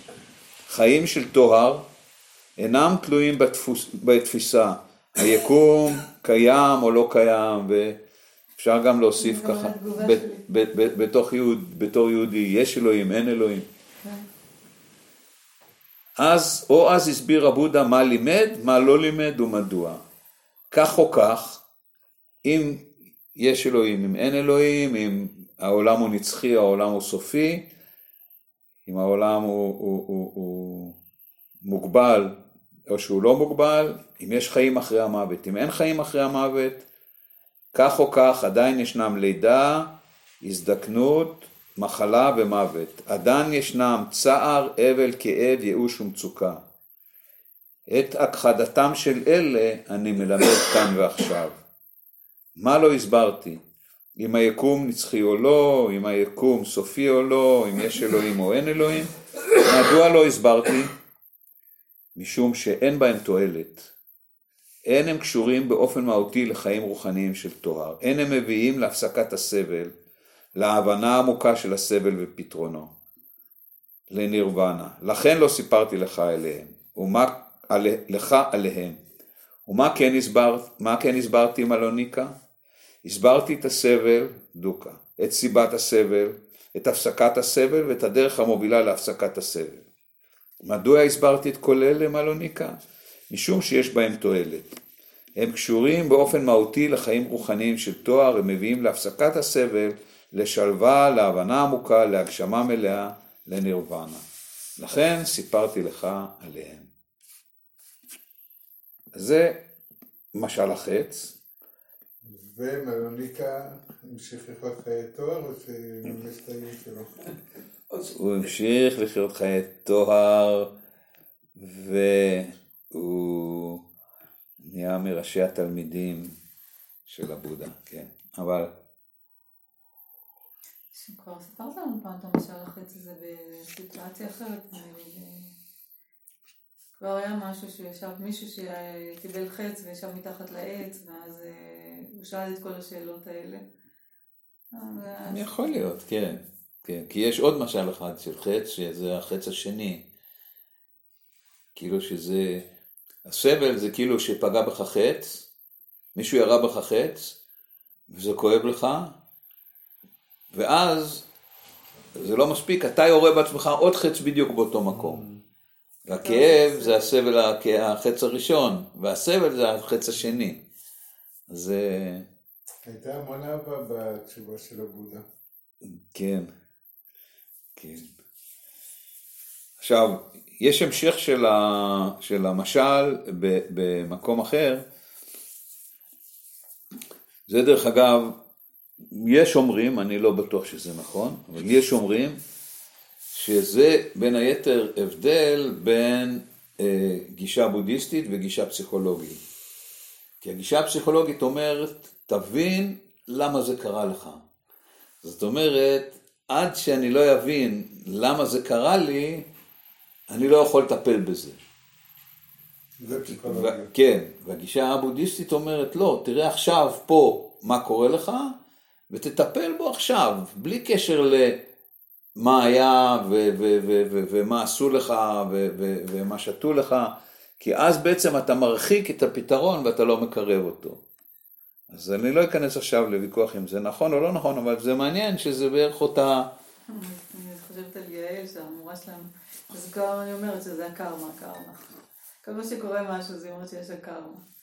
חיים של טוהר אינם תלויים בתפוס, בתפיסה, היקום קיים או לא קיים, ואפשר גם להוסיף ככה, בתוך יהוד, בתור יהודי, יש אלוהים, אין אלוהים. אז, או אז הסביר אבודה מה לימד, מה לא לימד ומדוע. כך או כך, אם יש אלוהים, אם אין אלוהים, אם העולם הוא נצחי, העולם הוא סופי, אם העולם הוא, הוא, הוא, הוא מוגבל או שהוא לא מוגבל, אם יש חיים אחרי המוות, אם אין חיים אחרי המוות, כך או כך עדיין ישנם לידה, הזדקנות, מחלה ומוות. עדיין ישנם צער, אבל, כאב, ייאוש ומצוקה. את הכחדתם של אלה אני מלמד כאן ועכשיו. מה לא הסברתי? אם היקום נצחי או לא, אם היקום סופי או לא, אם יש אלוהים או אין אלוהים? מדוע לא הסברתי? משום שאין בהם תועלת. אין הם קשורים באופן מהותי לחיים רוחניים של טוהר. אין הם מביאים להפסקת הסבל, להבנה עמוקה של הסבל ופתרונו, לנירוונה. לכן לא סיפרתי לך אליהם, ומה על, לך עליהם. ומה כן, הסבר, כן הסברתי מלוניקה? הסברתי את הסבל, דוקה, את סיבת הסבל, את הפסקת הסבל ואת הדרך המובילה להפסקת הסבל. מדוע הסברתי את כל אלה, מלוניקה? משום שיש בהם תועלת. הם קשורים באופן מהותי לחיים רוחניים של תואר, הם מביאים להפסקת הסבל, לשלווה, להבנה עמוקה, להגשמה מלאה, לנירוונה. לכן סיפרתי לך עליהם. זה משל החץ, ומלוניקה המשיך לחיות חיי תואר או שממש את הייעוד שלו? הוא המשיך לחיות חיי טוהר והוא נהיה מראשי התלמידים של הבודה, כן. אבל כבר סיפרת לנו פעם את המשל החץ הזה בסיטואציה אחרת. כבר היה משהו שישב, מישהו שקיבל חץ וישב מתחת לעץ, ואז אה, הוא שאל את כל השאלות האלה. יכול להיות, כן. כן. כי יש עוד משל אחד של חץ, שזה החץ השני. כאילו שזה, הסבל זה כאילו שפגע בך חץ, מישהו ירה בך חץ, וזה כואב לך, ואז זה לא מספיק, אתה יורה בעצמך עוד חץ בדיוק באותו מקום. והכאב זה הסבל, החץ הראשון, והסבל זה החץ השני. אז אה, הייתה המון אהבה בתשובה של הבודה. כן, כן. עכשיו, יש המשך של, ה, של המשל ב, במקום אחר. זה דרך אגב, יש אומרים, אני לא בטוח שזה נכון, אבל יש אומרים שזה בין היתר הבדל בין אה, גישה בודהיסטית וגישה פסיכולוגית. כי הגישה הפסיכולוגית אומרת, תבין למה זה קרה לך. זאת אומרת, עד שאני לא אבין למה זה קרה לי, אני לא יכול לטפל בזה. זה פסיכולוגיה. כן, והגישה הבודהיסטית אומרת, לא, תראה עכשיו פה מה קורה לך, ותטפל בו עכשיו, בלי קשר למה היה ומה עשו לך ומה שתו לך, כי אז בעצם אתה מרחיק את הפתרון ואתה לא מקרב אותו. אז אני לא אכנס עכשיו לוויכוח אם זה נכון או לא נכון, אבל זה מעניין שזה בערך אותה... אני חושבת על יעל, שהמורה שלנו, אז כבר אני אומרת שזה הקרמה, קרמה. כל מה שקורה משהו, זה אומרת שיש לה קרמה. אז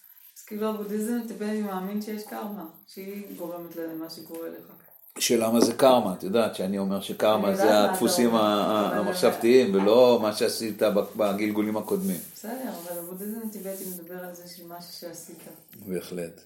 כאילו הבודהיזם טיפל לי מאמין שיש קרמה, שהיא גורמת למה שקורה לך. שלמה זה קרמה, את יודעת שאני אומר שקרמה זה מה הדפוסים המחשבתיים ולא מה שעשית בגלגולים הקודמים. בסדר, אבל הבודהיזם הטיבטי מדבר על זה של משהו שעשית. בהחלט.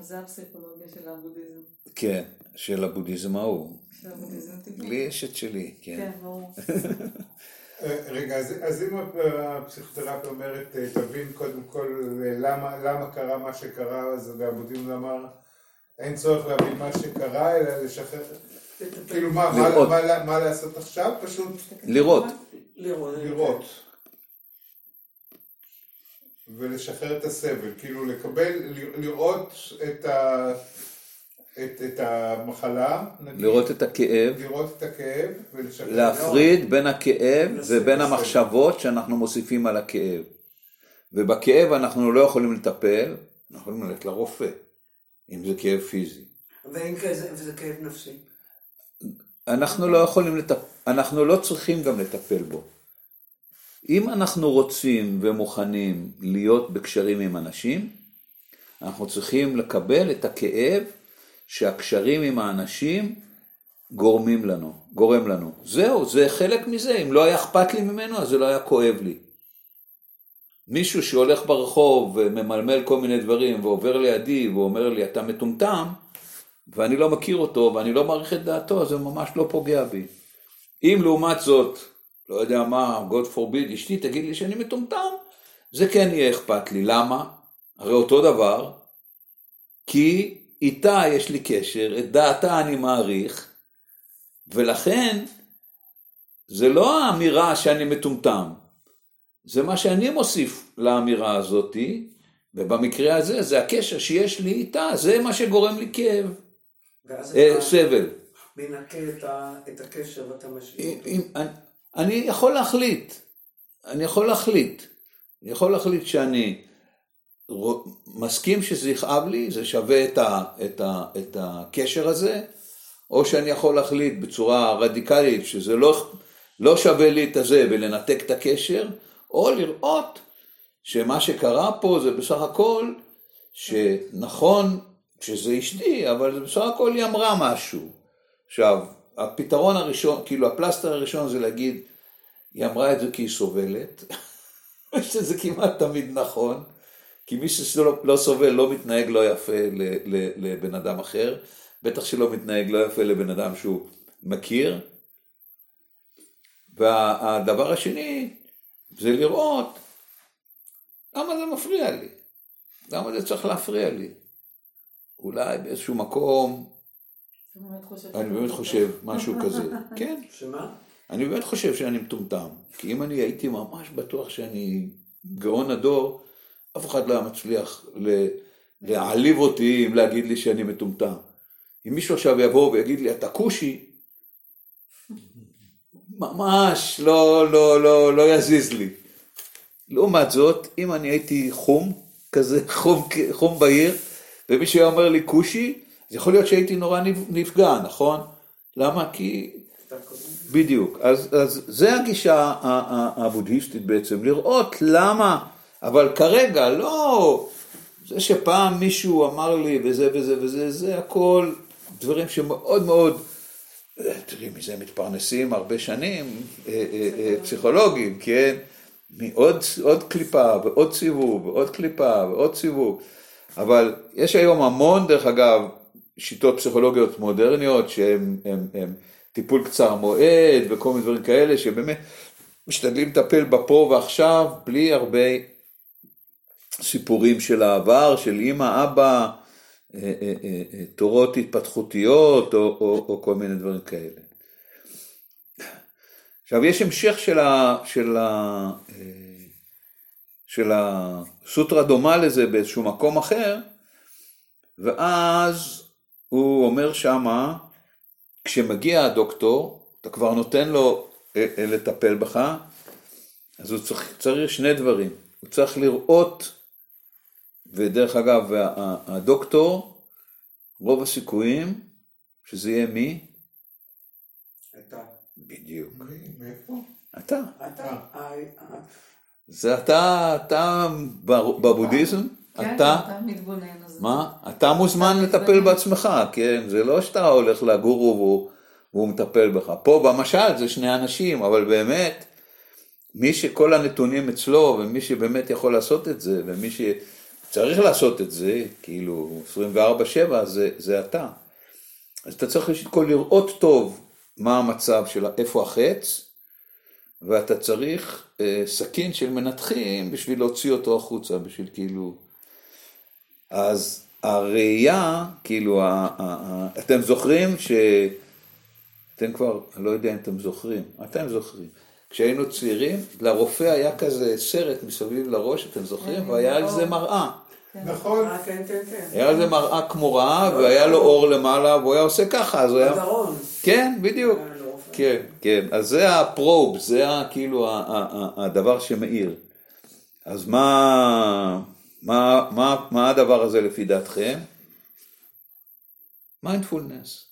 אז זה הפסיכולוגיה של הבודהיזם. כן, של הבודהיזם ההוא. של הבודהיזם הטיבטי. לי יש את שלי, כן. כן, ברור. אה, רגע, אז, אז אם הפסיכותרפיה אומרת, אה, תבין קודם כל אה, למה, למה קרה מה שקרה, אז הבודהיזם אמר, אין צורך להבין מה שקרה, אלא לשחרר, כאילו מה, מה. מה, מה, מה לעשות עכשיו? פשוט לראות. לראות. לראות. ולשחרר את הסבל, כאילו לקבל, לראות את, ה, את, את המחלה, נגיד, לראות את הכאב, לראות את הכאב. להפריד בין הכאב ובין לסבל. המחשבות שאנחנו מוסיפים על הכאב. ובכאב אנחנו לא יכולים לטפל, אנחנו יכולים ללכת לרופא, אם זה כאב פיזי. ואם וזה כאב נפשי. אנחנו לא יכולים לטפל, אנחנו לא צריכים גם לטפל בו. אם אנחנו רוצים ומוכנים להיות בקשרים עם אנשים, אנחנו צריכים לקבל את הכאב שהקשרים עם האנשים גורמים לנו, גורם לנו. זהו, זה חלק מזה, אם לא היה אכפת לי ממנו, אז זה לא היה כואב לי. מישהו שהולך ברחוב וממלמל כל מיני דברים ועובר לידי ואומר לי אתה מטומטם, ואני לא מכיר אותו ואני לא מעריך את דעתו, זה ממש לא פוגע בי. אם לעומת זאת, לא יודע מה, God forbid, אשתי תגיד לי שאני מטומטם, זה כן יהיה אכפת לי. למה? הרי אותו דבר, כי איתה יש לי קשר, את דעתה אני מעריך, ולכן זה לא האמירה שאני מטומטם, זה מה שאני מוסיף לאמירה הזאתי, ובמקרה הזה זה הקשר שיש לי איתה, זה מה שגורם לי כאב, אה, סבל. מנקה את ה- את הקשר ואתה משאיר אותו. אני- אני יכול להחליט, אני יכול להחליט, אני יכול להחליט שאני מסכים שזה יכאב לי, זה שווה את, ה, את, ה, את הקשר הזה, או שאני יכול להחליט בצורה רדיקלית שזה לא, לא שווה לי את הזה ולנתק את הקשר, או לראות שמה שקרה פה זה בסך הכל שנכון שזה אשתי, אבל בסך הכל היא אמרה משהו. עכשיו, הפתרון הראשון, כאילו הפלסטר הראשון זה להגיד, היא אמרה את זה כי היא סובלת, שזה כמעט תמיד נכון, כי מי שלא לא סובל לא מתנהג לא יפה ל- ל- לבן אדם אחר, בטח שלא מתנהג לא יפה לבן אדם שהוא מכיר. והדבר השני זה לראות למה זה מפריע לי, למה זה צריך להפריע לי. אולי באיזשהו מקום, אתה באמת חושב אני באמת. חושב משהו כזה, כן, שמה? אני באמת חושב שאני מטומטם, כי אם אני הייתי ממש בטוח שאני גאון הדור, אף אחד לא היה מצליח להעליב אותי אם להגיד לי שאני מטומטם. אם מישהו עכשיו יבוא ויגיד לי, אתה כושי, ממש לא, לא, לא, לא יזיז לי. לעומת זאת, אם אני הייתי חום, כזה חום, חום בהיר, ומישהו היה אומר לי כושי, אז יכול להיות שהייתי נורא נפגע, נכון? למה? כי. בדיוק, אז, אז זה הגישה הבודהיסטית בעצם, לראות למה, אבל כרגע לא, זה שפעם מישהו אמר לי וזה וזה וזה, זה הכל דברים שמאוד מאוד, אה, תראי מזה מתפרנסים הרבה שנים, אה, אה, פסיכולוגים, כן, מעוד עוד קליפה ועוד סיבוב ועוד קליפה ועוד סיבוב, אבל יש היום המון דרך אגב שיטות פסיכולוגיות מודרניות שהן טיפול קצר מועד וכל מיני דברים כאלה שבאמת משתדלים לטפל בפה ועכשיו בלי הרבה סיפורים של העבר, של אימא, אבא, אה, אה, אה, תורות התפתחותיות או, או, או כל מיני דברים כאלה. עכשיו יש המשך של, ה, של, ה, של הסוטרה דומה לזה באיזשהו מקום אחר, ואז הוא אומר שמה, כשמגיע הדוקטור, אתה כבר נותן לו לטפל בך, אז הוא צריך, צריך שני דברים, הוא צריך לראות ודרך אגב, הדוקטור, רוב הסיכויים שזה יהיה מי? אתה. בדיוק. מאיפה? אתה. אתה. אה. אה, זה אתה, אתה בבודהיזם, כן, אתה, אתה מתבונן. אז- מה? אתה מוזמן לטפל בעצמך, כן? זה לא שאתה הולך לגורו והוא, והוא מטפל בך. פה במשל זה שני אנשים, אבל באמת, מי שכל הנתונים אצלו, ומי שבאמת יכול לעשות את זה, ומי שצריך לעשות את זה, כאילו 24-7, זה, זה אתה. אז אתה צריך ראשית כל לראות טוב מה המצב של איפה החץ, ואתה צריך אה, סכין של מנתחים בשביל להוציא אותו החוצה, בשביל כאילו... אז הראייה, כאילו, ה, ה, ה, אתם זוכרים ש... אתם כבר, אני לא יודע אם אתם זוכרים, אתם זוכרים. כשהיינו צעירים, לרופא היה כזה סרט מסביב לראש, אתם זוכרים? כן, והיה על. זה מראה. נכון. אה, כן, כן, כן. היה על זה מראה כמו רעה, והיה לו אור למעלה, והוא היה עושה ככה, אז הוא היה... כן, בדיוק. אה. כן, כן. אז זה הפרוב, זה כאילו הדבר שמאיר. אז מה, מה, מה, מה הדבר הזה לפי דעתכם? מיינדפולנס.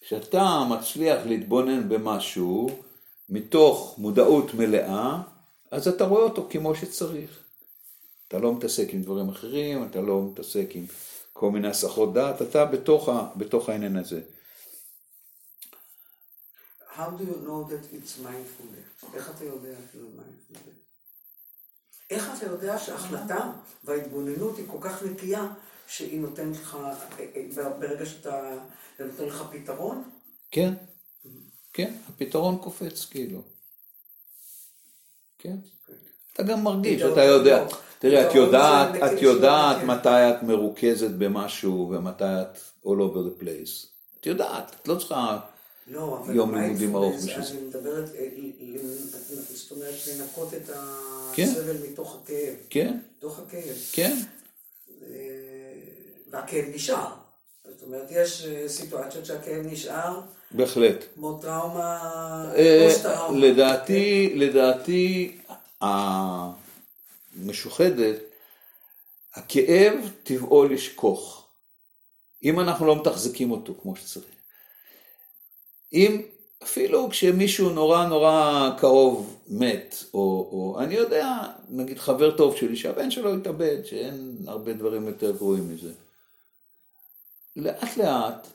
כשאתה מצליח להתבונן במשהו מתוך מודעות מלאה, אז אתה רואה אותו כמו שצריך. אתה לא מתעסק עם דברים אחרים, אתה לא מתעסק עם כל מיני הסחות דעת, אתה בתוך, ה, בתוך העניין הזה. How do you know that it's mindfulness? איך אתה יודע שזה mindfulness? איך אתה יודע שההחלטה וההתבוננות היא כל כך נקייה שהיא נותנת לך, ברגע שאתה, זה נותן לך פתרון? כן, כן, הפתרון קופץ כאילו. כן. אתה גם מרגיש, אתה יודע, טוב. תראה, את יודעת, את יודעת של- מתי את מרוכזת במשהו ומתי את all over the place. את יודעת, את לא צריכה, לא, יום לימודים ארוך בשביל זה. אני מדברת, אה, זאת אומרת, לנקות את כן. הסבל מתוך הכאב, כן, מתוך הכאב. כן, אה, והכאב נשאר. זאת אומרת, יש אה, סיטואציות שהכאב נשאר, בהחלט. כמו טראומה, אה, פוסט טראומה. לדעתי, לדעתי, המשוחדת, הכאב טבעו לשכוך. אם אנחנו לא מתחזקים אותו כמו שצריך. אם אפילו כשמישהו נורא נורא קרוב מת, או, או אני יודע, נגיד חבר טוב שלי שהבן שלו התאבד, שאין הרבה דברים יותר גרועים מזה. לאט לאט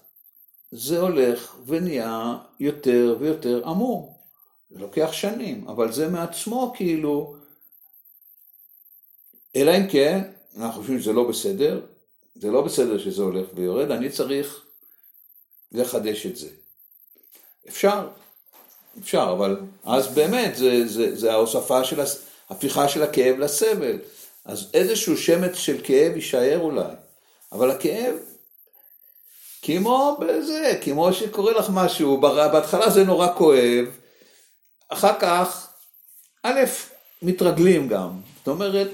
זה הולך ונהיה יותר ויותר אמור. זה לוקח שנים, אבל זה מעצמו כאילו, אלא אם כן, אנחנו חושבים שזה לא בסדר, זה לא בסדר שזה הולך ויורד, אני צריך לחדש את זה. אפשר, אפשר, אבל אז באמת זה, זה, זה ההוספה של, הפיכה של הכאב לסבל. אז איזשהו שמץ של כאב יישאר אולי, אבל הכאב כמו בזה, כמו שקורה לך משהו, בהתחלה זה נורא כואב, אחר כך, א', מתרגלים גם, זאת אומרת,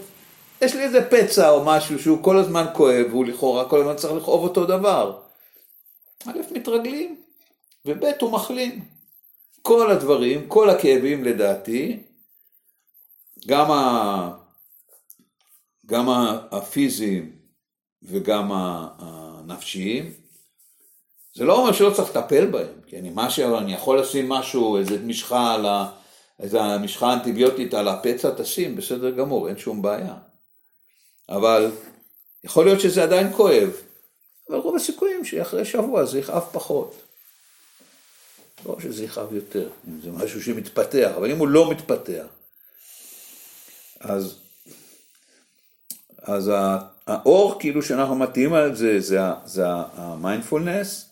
יש לי איזה פצע או משהו שהוא כל הזמן כואב, והוא לכאורה כל הזמן צריך לכאוב אותו דבר. א', מתרגלים, וב', הוא מחלים. כל הדברים, כל הכאבים לדעתי, גם, ה... גם הפיזיים וגם הנפשיים, זה לא אומר שלא צריך לטפל בהם, כי אני, משהו, אני יכול לשים משהו, איזה משחה על ה... איזה משחה אנטיביוטית על הפצע, תשים, בסדר גמור, אין שום בעיה. אבל יכול להיות שזה עדיין כואב, אבל רוב הסיכויים שאחרי שבוע זה יכאב פחות. לא שזה יכאב יותר, אם זה משהו שמתפתח, אבל אם הוא לא מתפתח, אז, אז האור כאילו שאנחנו מתאים על זה, זה, זה המיינדפולנס,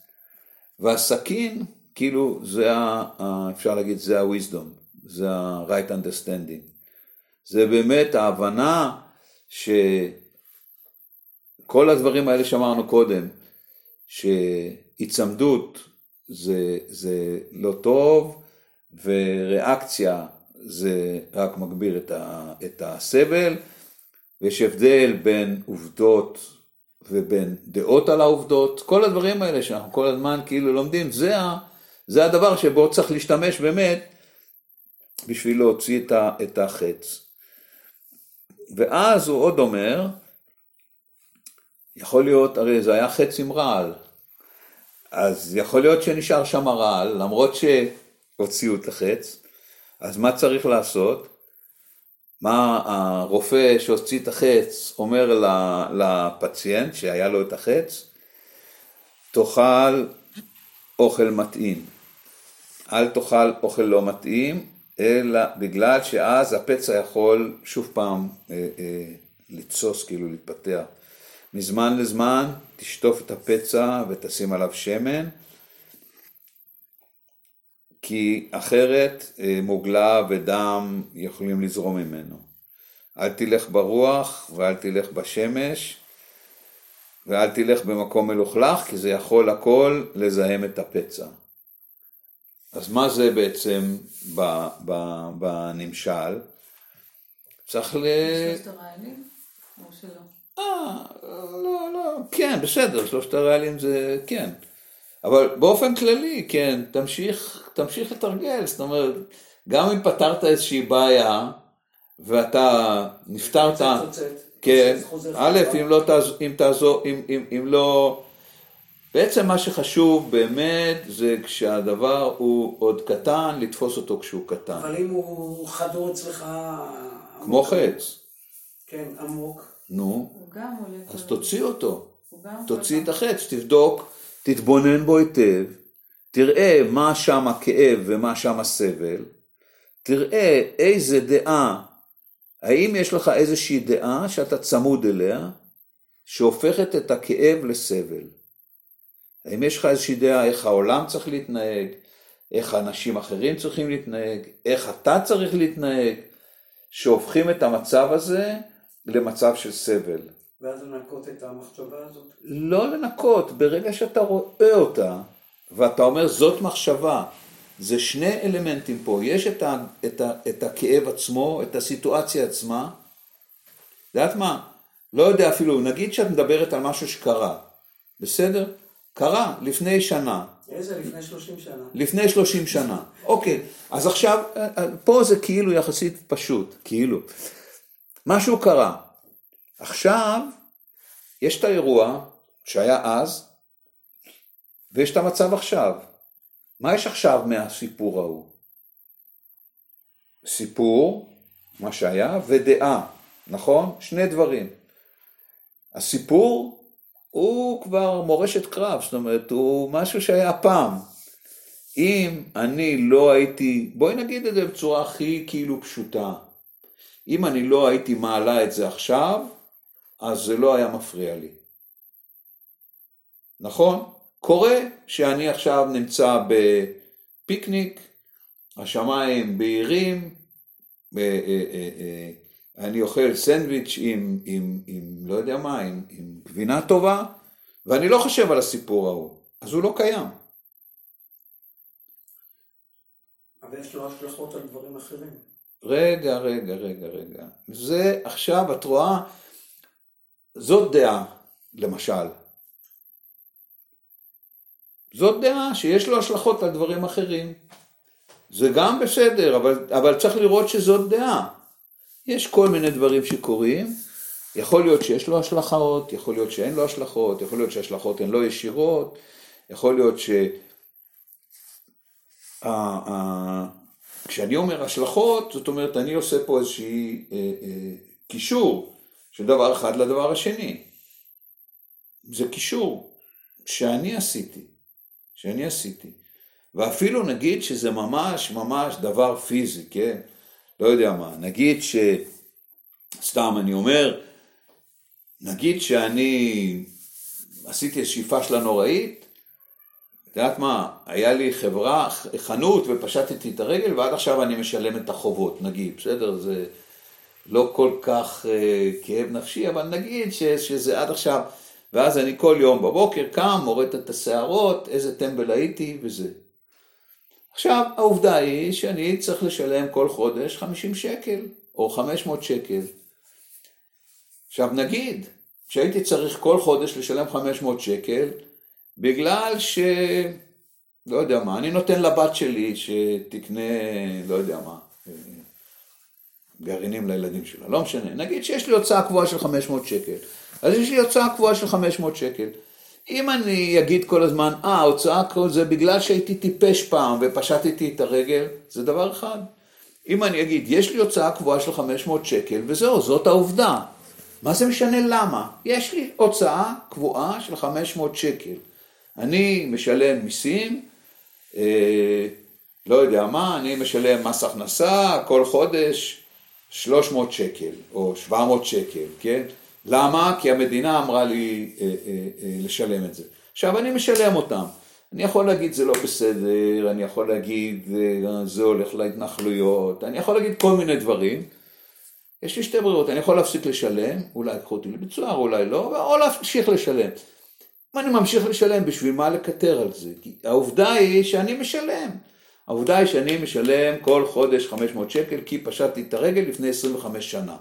והסכין, כאילו, זה ה, אפשר להגיד, זה ה-wisdom, זה ה-right understanding. זה באמת ההבנה שכל הדברים האלה שאמרנו קודם, שהיצמדות זה, זה לא טוב, וריאקציה זה רק מגביר את, ה, את הסבל, ויש הבדל בין עובדות ובין דעות על העובדות, כל הדברים האלה שאנחנו כל הזמן כאילו לומדים, זה, ה, זה הדבר שבו צריך להשתמש באמת בשביל להוציא את, ה, את החץ. ואז הוא עוד אומר, יכול להיות, הרי זה היה חץ עם רעל, אז יכול להיות שנשאר שם הרעל, למרות שהוציאו את החץ, אז מה צריך לעשות? מה הרופא שהוציא את החץ אומר לפציינט שהיה לו את החץ? תאכל אוכל מתאים. אל תאכל אוכל לא מתאים, אלא בגלל שאז הפצע יכול שוב פעם אה, אה, לתסוס, כאילו להתפתח. מזמן לזמן תשטוף את הפצע ותשים עליו שמן, כי אחרת אה, מוגלה ודם יכולים לזרום ממנו. אל תלך ברוח ואל תלך בשמש ואל תלך במקום מלוכלך, כי זה יכול הכל לזהם את הפצע. אז מה זה בעצם בנמשל? צריך ל... שלושת הרעלים? או שלא? אה, לא, לא, כן, בסדר, שלושת הרעלים זה, כן. אבל באופן כללי, כן, תמשיך, תמשיך לתרגל, זאת אומרת, גם אם פתרת איזושהי בעיה, ואתה נפטרת, כן, א', אם לא תעזור, אם תעזור, אם, אם, אם לא, בעצם מה שחשוב באמת זה כשהדבר הוא עוד קטן, לתפוס אותו כשהוא קטן. אבל אם הוא חדור אצלך... כמו חץ. כן, עמוק. נו. אז תוציא אותו. תוציא את החץ, תבדוק, תתבונן בו היטב, תראה מה שם הכאב ומה שם הסבל, תראה איזה דעה, האם יש לך איזושהי דעה שאתה צמוד אליה, שהופכת את הכאב לסבל. האם יש לך איזושהי דעה איך העולם צריך להתנהג, איך אנשים אחרים צריכים להתנהג, איך אתה צריך להתנהג, שהופכים את המצב הזה למצב של סבל. ואז לנקות את המחשבה הזאת. לא לנקות, ברגע שאתה רואה אותה, ואתה אומר זאת מחשבה, זה שני אלמנטים פה, יש את, ה, את, ה, את הכאב עצמו, את הסיטואציה עצמה, יודעת מה? לא יודע אפילו, נגיד שאת מדברת על משהו שקרה, בסדר? קרה לפני שנה, איזה? לפני 30 שנה. לפני 30 שנה. אוקיי, אז עכשיו, אה, אה, פה זה כאילו יחסית פשוט, כאילו. משהו קרה. עכשיו, יש את האירוע שהיה אז, ויש את המצב עכשיו. מה יש עכשיו מהסיפור ההוא? סיפור, מה שהיה, ודעה, נכון? שני דברים. הסיפור הוא כבר מורשת קרב, זאת אומרת, הוא משהו שהיה פעם. אם אני לא הייתי, בואי נגיד את זה בצורה הכי כאילו פשוטה, אם אני לא הייתי מעלה את זה עכשיו, אז זה לא היה מפריע לי. נכון? קורה שאני עכשיו נמצא בפיקניק, השמיים בהירים, אה, אה, אה, אני אוכל סנדוויץ' עם, עם, עם לא יודע מה, עם, עם גבינה טובה, ואני לא חושב על הסיפור ההוא, אז הוא לא קיים. אבל יש לו השלכות על דברים אחרים. רגע, רגע, רגע, רגע. זה עכשיו, את רואה, זאת דעה, למשל. זאת דעה שיש לו השלכות על דברים אחרים. זה גם בסדר, אבל, אבל צריך לראות שזאת דעה. יש כל מיני דברים שקורים, יכול להיות שיש לו השלכות, יכול להיות שאין לו השלכות, יכול להיות שההשלכות הן לא ישירות, יכול להיות ש... כשאני אומר השלכות, זאת אומרת אני עושה פה איזושהי אה, אה, קישור של דבר אחד לדבר השני. זה קישור שאני עשיתי, שאני עשיתי. ואפילו נגיד שזה ממש ממש דבר פיזי, כן? לא יודע מה, נגיד ש... סתם אני אומר, נגיד שאני עשיתי איזושהי פשלה נוראית, את יודעת מה, היה לי חברה, חנות ופשטתי את הרגל ועד עכשיו אני משלם את החובות, נגיד, בסדר? זה לא כל כך אה, כאב נפשי, אבל נגיד ש, שזה עד עכשיו, ואז אני כל יום בבוקר קם, מורט את השערות, איזה טמבל הייתי וזה. עכשיו, העובדה היא שאני צריך לשלם כל חודש 50 שקל או 500 שקל. עכשיו נגיד שהייתי צריך כל חודש לשלם 500 שקל בגלל ש... לא יודע מה, אני נותן לבת שלי שתקנה, לא יודע מה, אה, גרעינים לילדים שלה, לא משנה. נגיד שיש לי הוצאה קבועה של 500 שקל. אז יש לי הוצאה קבועה של 500 שקל. אם אני אגיד כל הזמן, אה, ההוצאה כל זה בגלל שהייתי טיפש פעם ופשטתי את הרגל, זה דבר אחד. אם אני אגיד, יש לי הוצאה קבועה של 500 שקל, וזהו, זאת העובדה. מה זה משנה למה? יש לי הוצאה קבועה של 500 שקל. אני משלם מיסים, אה, לא יודע מה, אני משלם מס הכנסה כל חודש 300 שקל או 700 שקל, כן? למה? כי המדינה אמרה לי אה, אה, אה, לשלם את זה. עכשיו אני משלם אותם. אני יכול להגיד זה לא בסדר, אני יכול להגיד זה הולך להתנחלויות, אני יכול להגיד כל מיני דברים. יש לי שתי ברירות, אני יכול להפסיק לשלם, אולי יקחו אותי לבית סוהר, אולי לא, או להמשיך לשלם. אם אני ממשיך לשלם, בשביל מה לקטר על זה? כי העובדה היא שאני משלם. העובדה היא שאני משלם כל חודש 500 שקל כי פשטתי את הרגל לפני 25 שנה.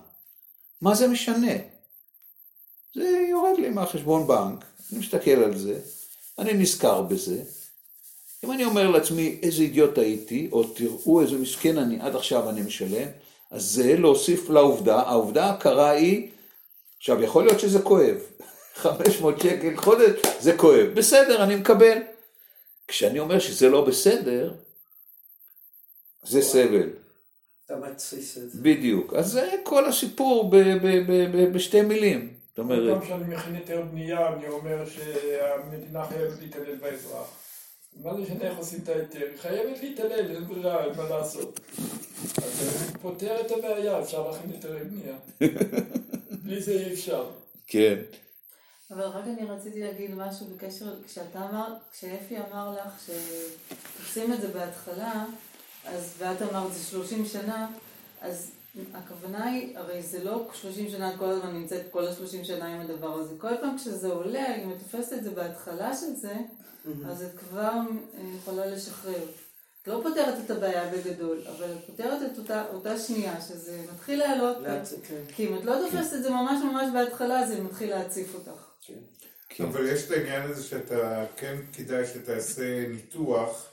מה זה משנה? זה יורד לי מהחשבון בנק, אני מסתכל על זה, אני נזכר בזה. אם אני אומר לעצמי איזה אידיוט הייתי, או תראו איזה מסכן אני, עד עכשיו אני משלם, אז זה להוסיף לעובדה, העובדה הקרה היא, עכשיו יכול להיות שזה כואב, 500 שקל חודש זה כואב, בסדר אני מקבל. כשאני אומר שזה לא בסדר, זה סבל. אתה מתסיס את זה. בדיוק. אז זה כל הסיפור ב- ב- ב- ב- בשתי מילים. זאת כל אומרת, פעם שאני מכין היתר בנייה, אני אומר שהמדינה חייבת להתעלל באזרח. מה זה משנה איך עושים את ההיתר? היא חייבת להתעלל, אין ברירה, אין מה לעשות. אז זה פותר את הבעיה, אפשר להכין היתרי בנייה. בלי זה אי אפשר. כן. אבל רק אני רציתי להגיד משהו בקשר, כשאתה אמר, כשאפי אמר לך שעושים את זה בהתחלה, אז ואת אמרת זה 30 שנה, אז הכוונה היא, הרי זה לא 30 שנה, כל הזמן נמצאת כל ה-30 שנה עם הדבר הזה. כל פעם כשזה עולה, אם את תופסת את זה בהתחלה של זה, אז את כבר אה, יכולה לשחרר. את לא פותרת את הבעיה בגדול, אבל את פותרת את אותה, אותה שנייה, שזה מתחיל לעלות. לאט, כן. כי אם את לא תופסת את זה ממש ממש בהתחלה, זה מתחיל להציף אותך. כן. אבל יש את העניין הזה שאתה, כן כדאי שתעשה ניתוח,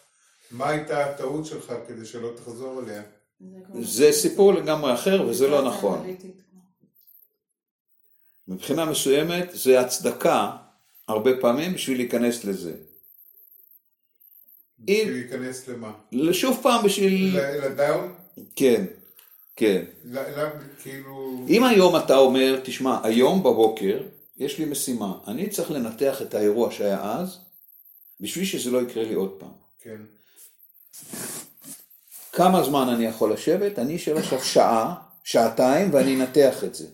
מה הייתה הטעות שלך כדי שלא תחזור אליה. זה סיפור לגמרי אחר וזה לא נכון. אנליטית. מבחינה מסוימת זה הצדקה הרבה פעמים בשביל להיכנס לזה. אם, בשביל להיכנס למה? שוב פעם בשביל, לדאון? כן, כן. למה, כאילו... אם היום אתה אומר, תשמע, היום בבוקר יש לי משימה, אני צריך לנתח את האירוע שהיה אז, בשביל שזה לא יקרה לי עוד פעם. כן. כמה זמן אני יכול לשבת? אני אשב עכשיו שעה, שעתיים, ואני אנתח את זה.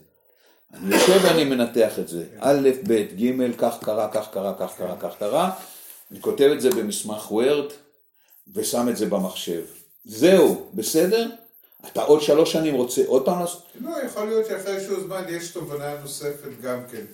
אני יושב ואני מנתח את זה. א', ב', ג', כך קרה, כך קרה, כך קרה, כך קרה. אני כותב את זה במסמך וורד, ושם את זה במחשב. זהו, בסדר? אתה עוד שלוש שנים רוצה עוד פעם לעשות? לא, יכול להיות שאחרי איזשהו זמן יש תובנה נוספת גם כן.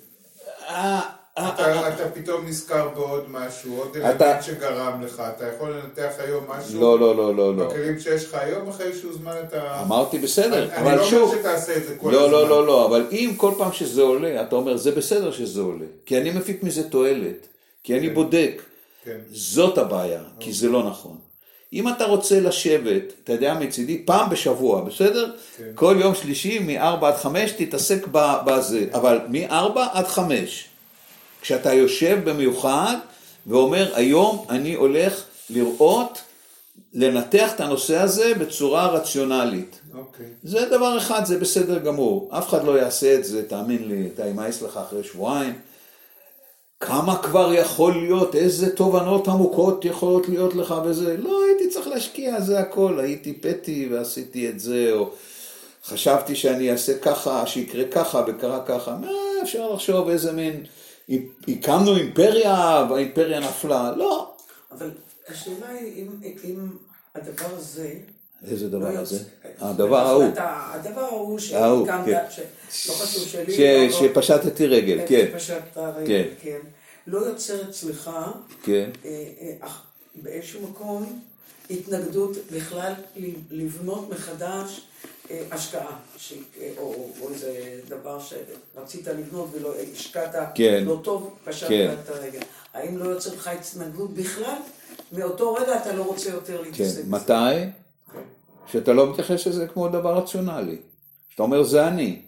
אה, אתה, אתה פתאום נזכר בעוד משהו, עוד אתה- אלמנט שגרם לך, אתה יכול לנתח היום משהו לא, לא, לא, לא, לא. בכלים שיש לך היום, אחרי איזשהו זמן אתה... אמרתי בסדר, אני אבל לא שוב, אומר שתעשה את זה כל לא, הזמן. לא, לא, לא, אבל אם כל פעם שזה עולה, אתה אומר, זה בסדר שזה עולה, כי אני מפיק מזה תועלת, כי אני בודק, כן. זאת הבעיה, כי זה לא נכון. אם אתה רוצה לשבת, אתה יודע מצידי, פעם בשבוע, בסדר? כן. כל יום שלישי מ-4 עד 5 תתעסק בזה, אבל מ-4 עד 5, כשאתה יושב במיוחד ואומר, היום אני הולך לראות, לנתח את הנושא הזה בצורה רציונלית. אוקיי. זה דבר אחד, זה בסדר גמור. אף אחד לא יעשה את זה, תאמין לי, אתה ימאס לך אחרי שבועיים. כמה כבר יכול להיות, איזה תובנות עמוקות יכולות להיות לך וזה. לא הייתי צריך להשקיע, זה הכל. הייתי פטי ועשיתי את זה, או חשבתי שאני אעשה ככה, שיקרה ככה וקרה ככה. מה אפשר לחשוב איזה מין... הקמנו אימפריה והאימפריה נפלה. לא. אבל השאלה היא אם, אם הדבר הזה... איזה דבר לא הזה? יוצא- הדבר ההוא. הדבר ההוא שהקמת, כן. ש- לא חשוב שלי, ש- לא- שפשטתי רגל, כן. שפשטת רגל, כן. כן. לא יוצר אצלך כן. אה, אה, באיזשהו מקום התנגדות בכלל לבנות מחדש השקעה, ש- אה, או או איזה דבר שרצית לבנות ולא השקעת כן. לא טוב, פשטת כן. את הרגל. האם לא יוצר לך התנגדות בכלל? מאותו רגע אתה לא רוצה יותר כן, להתעסק בזה. מתי? שאתה לא מתייחס לזה כמו דבר רציונלי. שאתה אומר זה אני.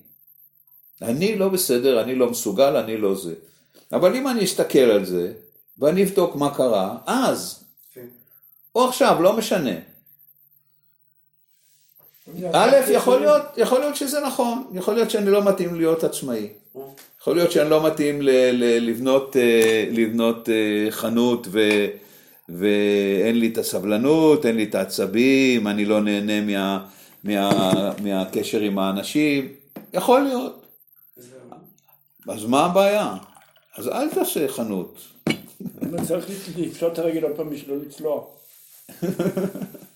אני לא בסדר, אני לא מסוגל, אני לא זה. אבל אם אני אסתכל על זה, ואני אבדוק מה קרה, אז, כן. או עכשיו, לא משנה. א', יכול להיות, יכול להיות שזה נכון, יכול להיות שאני לא מתאים להיות עצמאי. יכול להיות שאני לא מתאים ל- ל- לבנות, אה, לבנות אה, חנות ו, ואין לי את הסבלנות, אין לי את העצבים, אני לא נהנה מה, מה, מהקשר עם האנשים. יכול להיות. אז מה הבעיה? אז אל תעשה חנות. צריך לפשוט את הרגל עוד פעם בשביל לא לצלוח.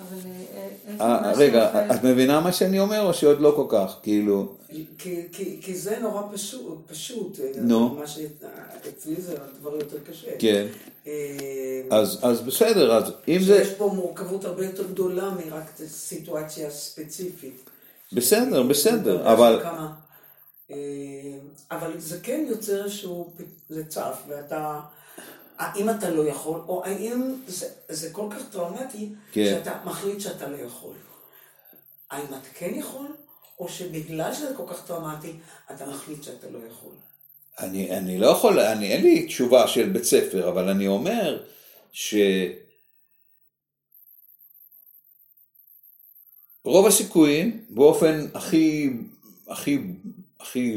אבל אה, איזה אה, רגע. את מבינה מה שאני אומר או שעוד לא כל כך? כאילו, כי, כי, כי זה נורא פשוט, פשוט. נו. מה שאצלי זה דבר יותר קשה. כן. אה, אז, בסדר, אז אם זה... יש פה מורכבות הרבה יותר גדולה מרק סיטואציה ספציפית. בסדר, בסדר, אבל... אה, אבל זה כן יוצר איזשהו, זה צף, ואתה, האם אתה לא יכול, או האם זה, זה כל כך טראומטי, כן. שאתה מחליט שאתה לא יכול. האם אתה כן יכול, או שבגלל שזה כל כך טראומטי, אתה מחליט שאתה לא יכול. אני, אני לא יכול, אני, אין לי תשובה של בית ספר, אבל אני אומר ש... רוב הסיכויים, באופן הכי, הכי, הכי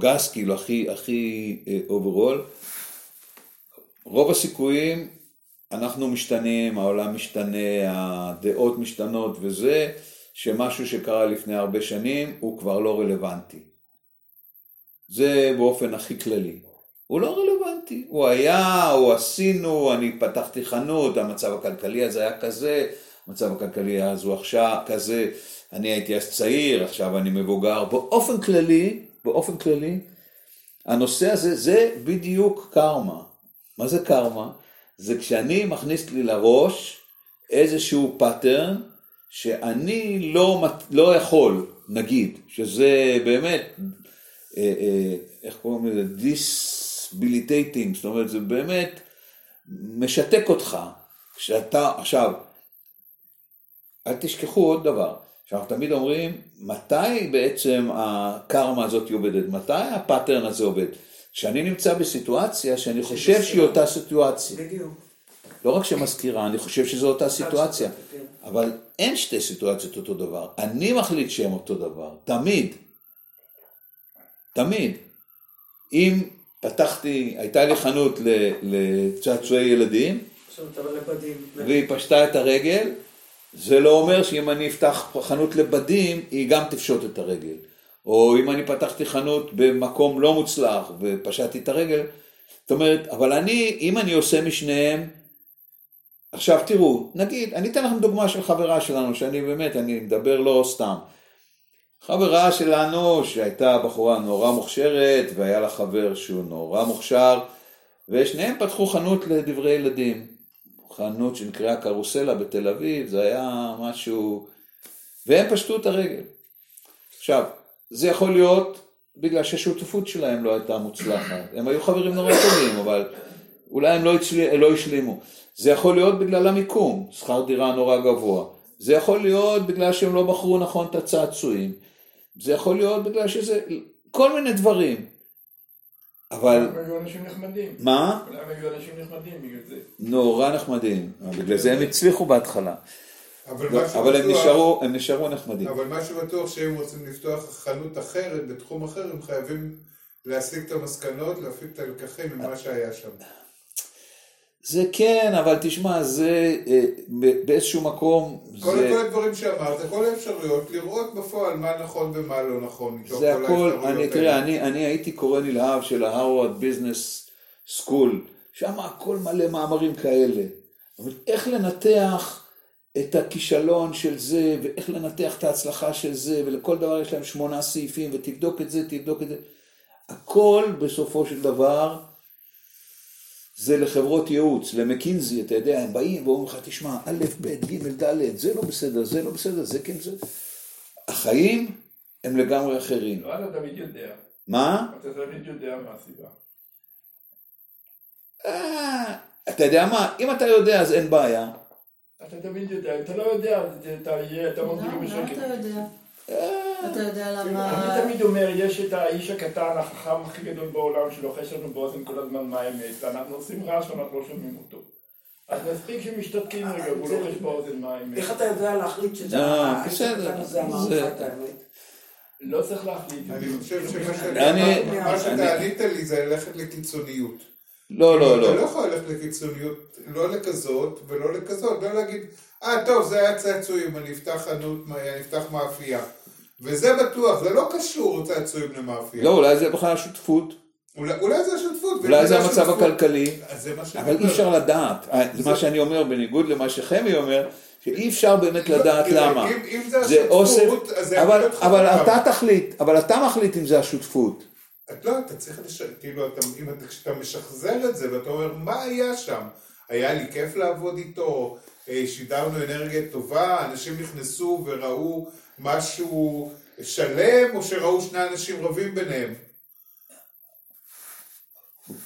גס, כאילו, הכי, הכי overall, רוב הסיכויים, אנחנו משתנים, העולם משתנה, הדעות משתנות וזה, שמשהו שקרה לפני הרבה שנים הוא כבר לא רלוונטי. זה באופן הכי כללי. הוא לא רלוונטי. הוא היה, הוא עשינו, אני פתחתי חנות, המצב הכלכלי הזה היה כזה, המצב הכלכלי אז הוא עכשיו כזה, אני הייתי אז צעיר, עכשיו אני מבוגר. באופן כללי, באופן כללי, הנושא הזה זה בדיוק קרמה. מה זה קרמה? זה כשאני מכניס לי לראש איזשהו pattern שאני לא, לא יכול, נגיד, שזה באמת, אה, אה, איך קוראים לזה? disabilitating, זאת אומרת, זה באמת משתק אותך. כשאתה, עכשיו, אל תשכחו עוד דבר, שאנחנו תמיד אומרים, מתי בעצם הקרמה הזאת עובדת? מתי ה pattern הזה עובד? כשאני נמצא בסיטואציה שאני חושב שהיא אותה סיטואציה. בדיוק. לא רק שמזכירה, אני חושב שזו אותה סיטואציה. כן. אבל אין שתי סיטואציות אותו דבר. אני מחליט שהן אותו דבר, תמיד. תמיד. אם פתחתי, הייתה לי חנות ל- לצעצועי ילדים, לבדים. והיא פשטה את הרגל, זה לא אומר שאם אני אפתח חנות לבדים, היא גם תפשוט את הרגל. או אם אני פתחתי חנות במקום לא מוצלח ופשטתי את הרגל, זאת אומרת, אבל אני, אם אני עושה משניהם, עכשיו תראו, נגיד, אני אתן לכם דוגמה של חברה שלנו, שאני באמת, אני מדבר לא סתם. חברה שלנו שהייתה בחורה נורא מוכשרת, והיה לה חבר שהוא נורא מוכשר, ושניהם פתחו חנות לדברי ילדים. חנות שנקראה קרוסלה בתל אביב, זה היה משהו... והם פשטו את הרגל. עכשיו, זה יכול להיות בגלל שהשותפות שלהם לא הייתה מוצלחת. הם היו חברים נורא טובים, אבל אולי הם לא, הצל... לא השלימו. זה יכול להיות בגלל המיקום, שכר דירה נורא גבוה. זה יכול להיות בגלל שהם לא בחרו נכון את הצעצועים. זה יכול להיות בגלל שזה... כל מיני דברים. אבל... היו אנשים נחמדים. מה? אולי הם היו אנשים נחמדים בגלל זה. נורא נחמדים. בגלל זה הם הצליחו בהתחלה. אבל לא, אבל הם שבטוח- נשארו, הם נשארו נחמדים. אבל מה שבטוח שאם רוצים לפתוח חנות אחרת בתחום אחר, הם חייבים להסיק את המסקנות, להפיק את הלקחים ממה שהיה שם. זה כן, אבל תשמע, זה אה, באיזשהו מקום, כל, זה, כל הדברים שאמרת, כל האפשרויות, לראות בפועל מה נכון ומה לא נכון. זה כל הכל, אני. תראה, אני, אני הייתי קורא נלהב של ההרווארד ביזנס סקול, שם הכל מלא מאמרים כאלה. אבל איך לנתח את הכישלון של זה, ואיך לנתח את ההצלחה של זה, ולכל דבר יש להם שמונה סעיפים, ותבדוק את זה, תבדוק את זה. הכל בסופו של דבר זה לחברות ייעוץ, למקינזי, אתה יודע, הם באים ואומרים לך, תשמע, א', ב', ג', ד', זה לא בסדר, זה לא בסדר, זה כן, זה... החיים הם לגמרי אחרים. לא אתה תמיד יודע. מה? אתה תמיד יודע מה הסיבה. אה, אתה יודע מה? אם אתה יודע אז אין בעיה. אתה תמיד יודע. אתה לא יודע, אתה יהיה, אתה למה מוביל למה בשקט. אתה יודע? אתה יודע אני למה... תמיד אומר, יש את האיש הקטן, החכם הכי גדול בעולם, שלוחש לנו באוזן כל הזמן מה האמת, ואנחנו עושים רעש ואנחנו לא שומעים אותו. אז מספיק שמשתתקים רגע, והוא לוחש באוזן מה האמת. איך אתה יודע להחליט שזה אה, לך את האמת? לא צריך להחליט. אני חושב שמה אני- שאתה אני- ענית לי זה ללכת לקיצוניות. לא, לא, אתה לא לא. יכול ללכת לקיצוניות, לא לכזאת ולא לכזאת, לא להגיד, אה טוב זה היה צעצועים, אני אפתח חנות, אני אפתח מאפייה. וזה בטוח, זה לא קשור צעצועים למאפייה. לא, אולי זה בכלל השותפות. אולי, אולי זה השותפות. אולי זה המצב השותפות- הכלכלי. אבל אי. אפשר לדעת. זה מה שאני אומר, בניגוד למה שחמי אומר, שאי אפשר באמת לדעת לא, תראה, למה. אם- אם זה זה אוסף, השותפות, אז זה אבל, אבל. אתה תחליט, אבל אתה מחליט אם זה השותפות. את לא, אתה צריך לש... כאילו, אתה, אם אתה, כשאתה משחזר את זה ואתה אומר, מה היה שם? היה לי כיף לעבוד איתו, אה, שידרנו אנרגיה טובה, אנשים נכנסו וראו משהו שלם, או שראו שני אנשים רבים ביניהם.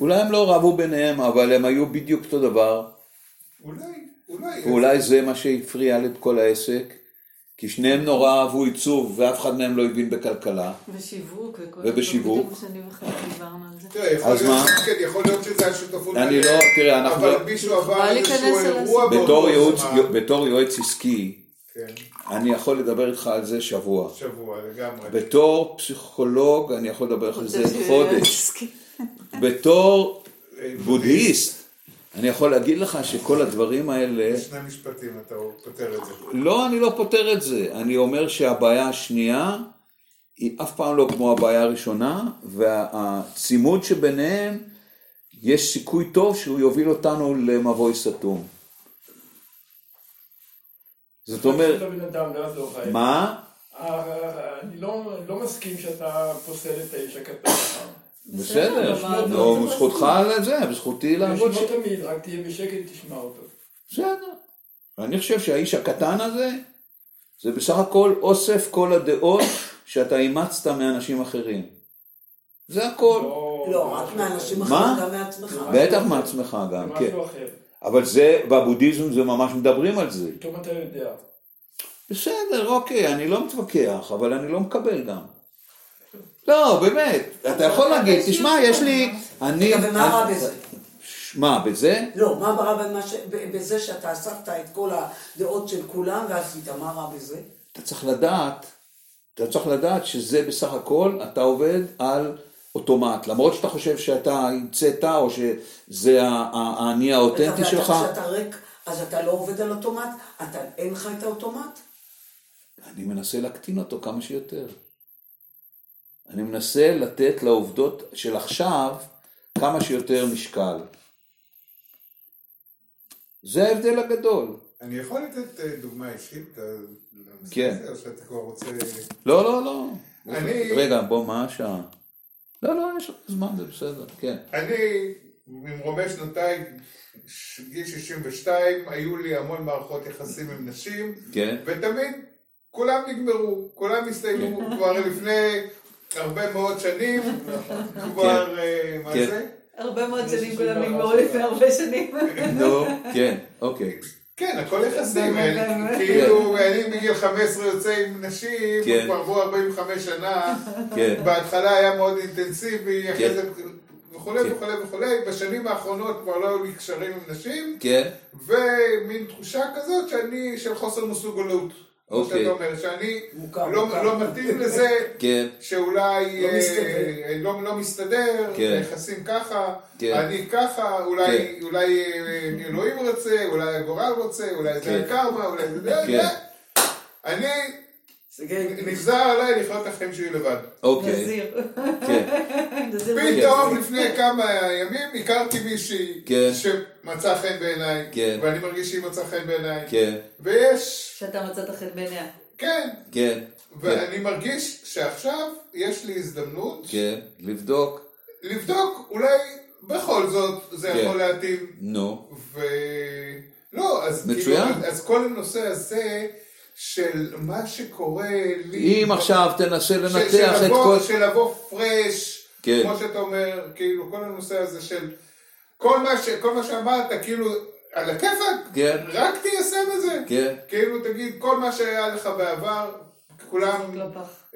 אולי הם לא רבו ביניהם, אבל הם היו בדיוק אותו דבר. אולי, אולי. ואולי זה מה שהפריע לכל העסק, כי שניהם נורא אהבו עיצוב, ואף אחד מהם לא הבין בכלכלה. בשיווק וכל ובשיווק. אז מה? כן, יכול להיות שזה השותפות אני לא, תראה, אנחנו אבל לא- מישהו עבר איזשהו אירוע. בתור יועץ, עסקי, כן, אני יכול לדבר איתך על זה שבוע. שבוע לגמרי. בתור פסיכולוג, אני יכול לדבר על זה חודש. בתור בודהיסט, אני יכול להגיד לך שכל הדברים האלה, שני משפטים אתה פותר את זה. לא, אני לא פותר את זה. אני אומר שהבעיה השנייה היא אף פעם לא כמו הבעיה הראשונה, והצימוד שביניהם, יש סיכוי טוב שהוא יוביל אותנו למבוי סתום. זאת אומרת, לא. מה? אה, אני לא לא מסכים שאתה פוסל את האיש הקטן. בסדר, מה, לא, לא זכותך על זה, וזכותי לעבוד ש... ישנו תמיד, רק תהיה בשקט תשמע אותו. בסדר. אני חושב שהאיש הקטן הזה, זה בסך הכל אוסף כל הדעות שאתה אימצת מאנשים אחרים. זה הכל. לא, רק מאנשים? אחרים, גם מעצמך. בטח מעצמך גם, כן. אבל זה, בבודהיזם זה ממש מדברים על זה. פתאום אתה יודע. בסדר, אוקיי, אני לא מתווכח, אבל אני לא מקבל גם. לא, באמת, אתה יכול להגיד, תשמע, יש לי, אני... רגע, ומה רע בזה? מה, בזה? לא, מה רע בזה שאתה אספת את כל הדעות של כולם ועשית, מה רע בזה? אתה צריך לדעת, אתה צריך לדעת שזה בסך הכל, אתה עובד על אוטומט. למרות שאתה חושב שאתה המצאת, או שזה האני האותנטי ואתה- שלך, כשאתה ריק, אז אתה לא עובד על אוטומט? אתה, אין לך את האוטומט? אני מנסה להקטין אותו כמה שיותר. אני מנסה לתת לעובדות של עכשיו כמה שיותר משקל. זה ההבדל הגדול. אני יכול לתת אה, דוגמה אישית? אה, כן. שאתה כבר רוצה... לא, לא, לא. אני- רגע, בוא, מה השעה? לא, לא, יש לך זמן, זה בסדר, כן. אני, ממרומי שנותיי, גיל 62, היו לי המון מערכות יחסים עם נשים, כן. ותמיד כולם נגמרו, כולם הסתיימו כבר לפני הרבה מאוד שנים, כבר, אה, מה כן. זה? הרבה מאוד שנים כולם נגמרו. לפני הרבה שנים. נו, כן, אוקיי. כן, הכל אני- באמת. כאילו, אני מגיל 15 יוצא עם נשים, כן. כבר עברו 45 שנה, כן. בהתחלה היה מאוד אינטנסיבי, אחרי כן. זה וכולי כן. וכולי וכולי, בשנים האחרונות כבר לא היו לי קשרים עם נשים, כן, ומין תחושה כזאת שאני, של חוסר מסוגלות. כמו אוקיי. שאתה אומר, שאני מוכר, לא, מוכר. לא מתאים לזה, כן, שאולי לא אה, מסתדר. לא, לא מסתדר, כן. ככה, כן. אני ככה, אולי, כן. אולי אה, אלוהים רוצה, אולי הגורל רוצה, אולי זה. הקרמה, אולי זה כן. אני, נגזר עליי לחיות את החיים שלי לבד. אוקיי, נזיר. כן, פתאום לפני כמה ימים הכרתי מישהי כן. שמצא חן בעיניי, כן. ואני מרגיש שהיא מצאה חן בעיניי, כן, ויש, שאתה מצאת חן בעיניה. כן, כן, ואני מרגיש שעכשיו יש לי הזדמנות כן, לבדוק, לבדוק, אולי בכל זאת זה כן. יכול להתאים, נו, ו... לא, אז מצוין. כאילו, אז כל הנושא הזה של מה שקורה לי... אם עכשיו תנסה ש- לנתח את שלבוא- כל... של לבוא פרש, כן. כמו שאתה אומר, כאילו, כל הנושא הזה של... כל מה, ש... כל מה שאמרת, כאילו, על הכיפאק, כן. רק תיישם את זה. כן, כאילו, תגיד, כל מה שהיה לך בעבר, כולם.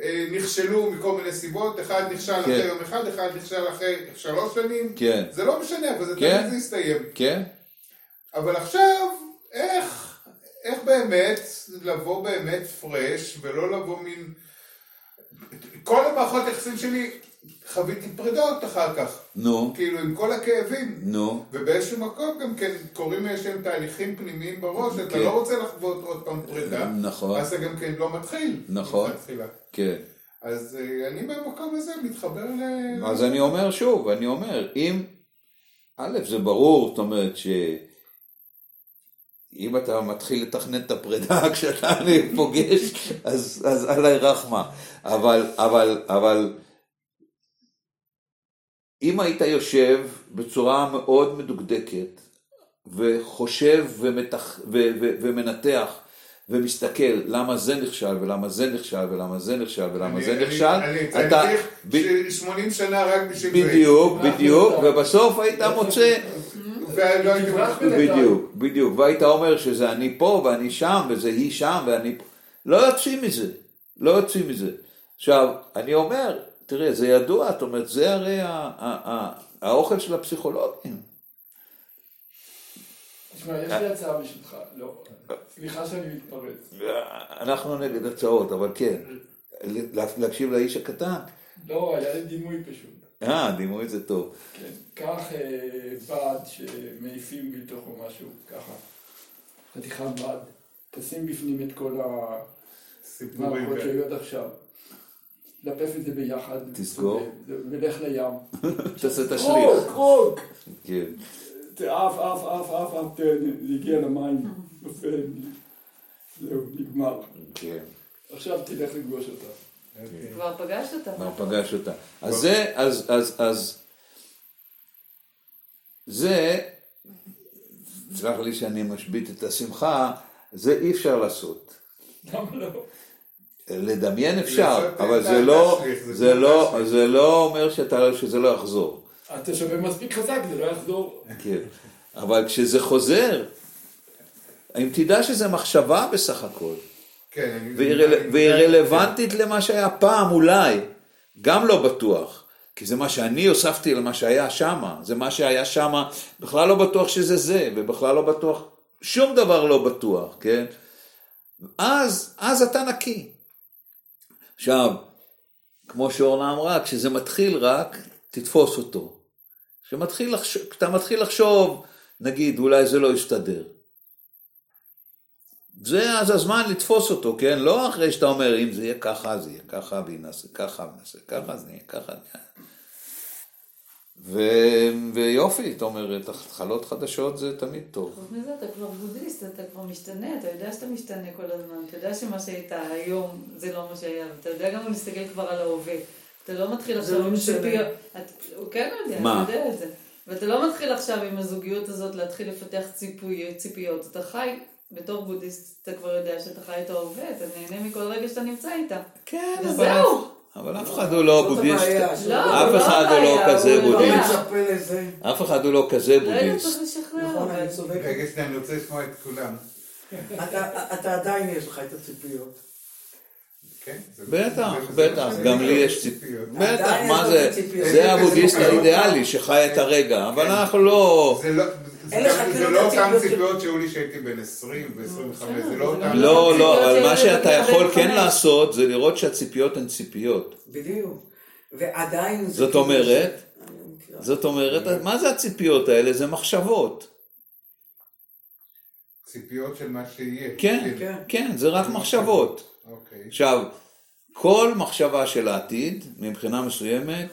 אה, נכשלו מכל מיני סיבות, אחד נכשל כן. אחרי יום אחד, אחד נכשל אחרי שלוש שנים, כן, זה לא משנה, אבל זה כן. תמיד זה יסתיים. כן, אבל עכשיו, איך, איך באמת לבוא באמת פרש, ולא לבוא מין... כל המערכות היחסים שלי, חוויתי פרידות אחר כך, נו, כאילו עם כל הכאבים. נו, ובאיזשהו מקום גם כן קורים איזשהם תהליכים פנימיים בראש, אתה כן. לא רוצה לחוות עוד פעם פרידה, נכון, אז אתה גם כן לא מתחיל. נכון. כן. אז אה, אני במקום הזה מתחבר ל... אז אני אומר שוב, אני אומר, אם, א', זה ברור, זאת אומרת ש... אם אתה מתחיל לתכנן את הפרידה כשאתה פוגש, אז, אז עליי רחמה. אבל, אבל, אבל, אם היית יושב בצורה מאוד מדוקדקת, וחושב ומתח, ו, ו, ומנתח, ומסתכל למה זה נכשל, ולמה זה נכשל, ולמה זה נכשל, ולמה זה נכשל, אני. צריך ב- 80 שנה רק בשביל זה. בדיוק, בדיוק, ובסוף היית מוצא, בדיוק, בדיוק, והיית אומר שזה אני פה ואני שם וזה היא שם ואני פה, לא יוצאים מזה, לא יוצאים מזה. עכשיו, אני אומר, תראה, זה ידוע, זאת אומרת, זה הרי ה- ה- ה- האוכל של הפסיכולוגים. תשמע, יש לי הצעה בשבילך. לא, סליחה שאני מתפרץ. אנחנו נגד הצעות, אבל כן, לה- להקשיב לאיש הקטן, לא, היה לי דימוי פשוט. אה, דימוי זה טוב. כן, קח אה, בד שמעיפים בתוכו משהו, ככה. חתיכת בד. תשים בפנים את כל סיפורים. המערכות שהיו עד עכשיו. לפף את זה ביחד. תסגור. ו- ולך לים. תעשה את השליח. קרוק, קרוק! כן. עף, עף, עף, עף, עף, תן, זה הגיע למים. נופל. זהו, נגמר. כן. עכשיו תלך לפגוש אותה. אוקיי. כבר פגשת אותה. כבר פגש אותה. אז זה, אז, אז, אז, זה, סלח לי שאני משבית את השמחה, זה אי אפשר לעשות. למה לא? לדמיין אפשר, אבל זה לא, זה לא. זה לא אומר שאתה, שזה לא יחזור. אתה שווה מספיק חזק, זה לא יחזור. כן. אבל כשזה חוזר, אם תדע שזה מחשבה בסך הכל, כן, והיא, רל... והיא רלוונטית למה שהיה פעם אולי, גם לא בטוח, כי זה מה שאני הוספתי למה שהיה שמה, זה מה שהיה שמה, בכלל לא בטוח שזה זה, ובכלל לא בטוח, שום דבר לא בטוח, כן? אז, אז אתה נקי. עכשיו, כמו שאורנה אמרה, כשזה מתחיל רק, תתפוס אותו. כשאתה מתחיל לחשוב, נגיד, אולי זה לא יסתדר. זה אז הזמן לתפוס אותו, כן? לא אחרי שאתה אומר, אם זה יהיה ככה, זה יהיה ככה, ואם נעשה ככה, ונעשה ככה, זה יהיה ככה. ו... ויופי, זאת אומרת, התחלות חדשות זה תמיד טוב. חוץ מזה אתה כבר בודהיסט, אתה כבר משתנה, אתה יודע שאתה משתנה כל הזמן, אתה יודע שמה שהיית היום זה לא מה שהיה, ואתה יודע גם להסתכל כבר על ההווה. אתה לא מתחיל עכשיו לא עם. ציפיות, את- הוא כן יודע, מה? אתה יודע את זה. ואתה לא מתחיל עכשיו עם הזוגיות הזאת להתחיל לפתח ציפיות, אתה חי, בתור בודהיסט אתה כבר יודע שאתה חי את ההווה, אתה נהנה מכל רגע שאתה נמצא איתה. כן, וזהו. אבל אף אחד הוא לא בודהיסט. לא, אף אחד הוא לא כזה לא בודהיסט. אף אחד הוא לא כזה בודהיסט. נכון. אני צודקת. רגע, אני רוצה לשמוע את כולם. אתה- אתה עדיין יש לך את הציפיות. כן? בטח, בטח, גם לי יש ציפיות. בטח, מה זה. זה הבודהיסט האידיאלי שחי את הרגע, אבל כן. אנחנו לא... זה לא- כאילו לא אותן ציפיות שהיו לי שהייתי בן 20 ו-25, בסדר, זה לא אותן... גם לא, לא, אבל מה שאתה יכול כן. לעשות זה לראות שהציפיות הן ציפיות. בדיוק. ועדיין... זה זאת כאילו אומרת. זאת אומרת, מה זה הציפיות האלה? זה מחשבות. ציפיות של מה שיהיה. כן, כן. כן, זה רק מחשבות. אוקיי. עכשיו, כל מחשבה של העתיד, מבחינה מסוימת,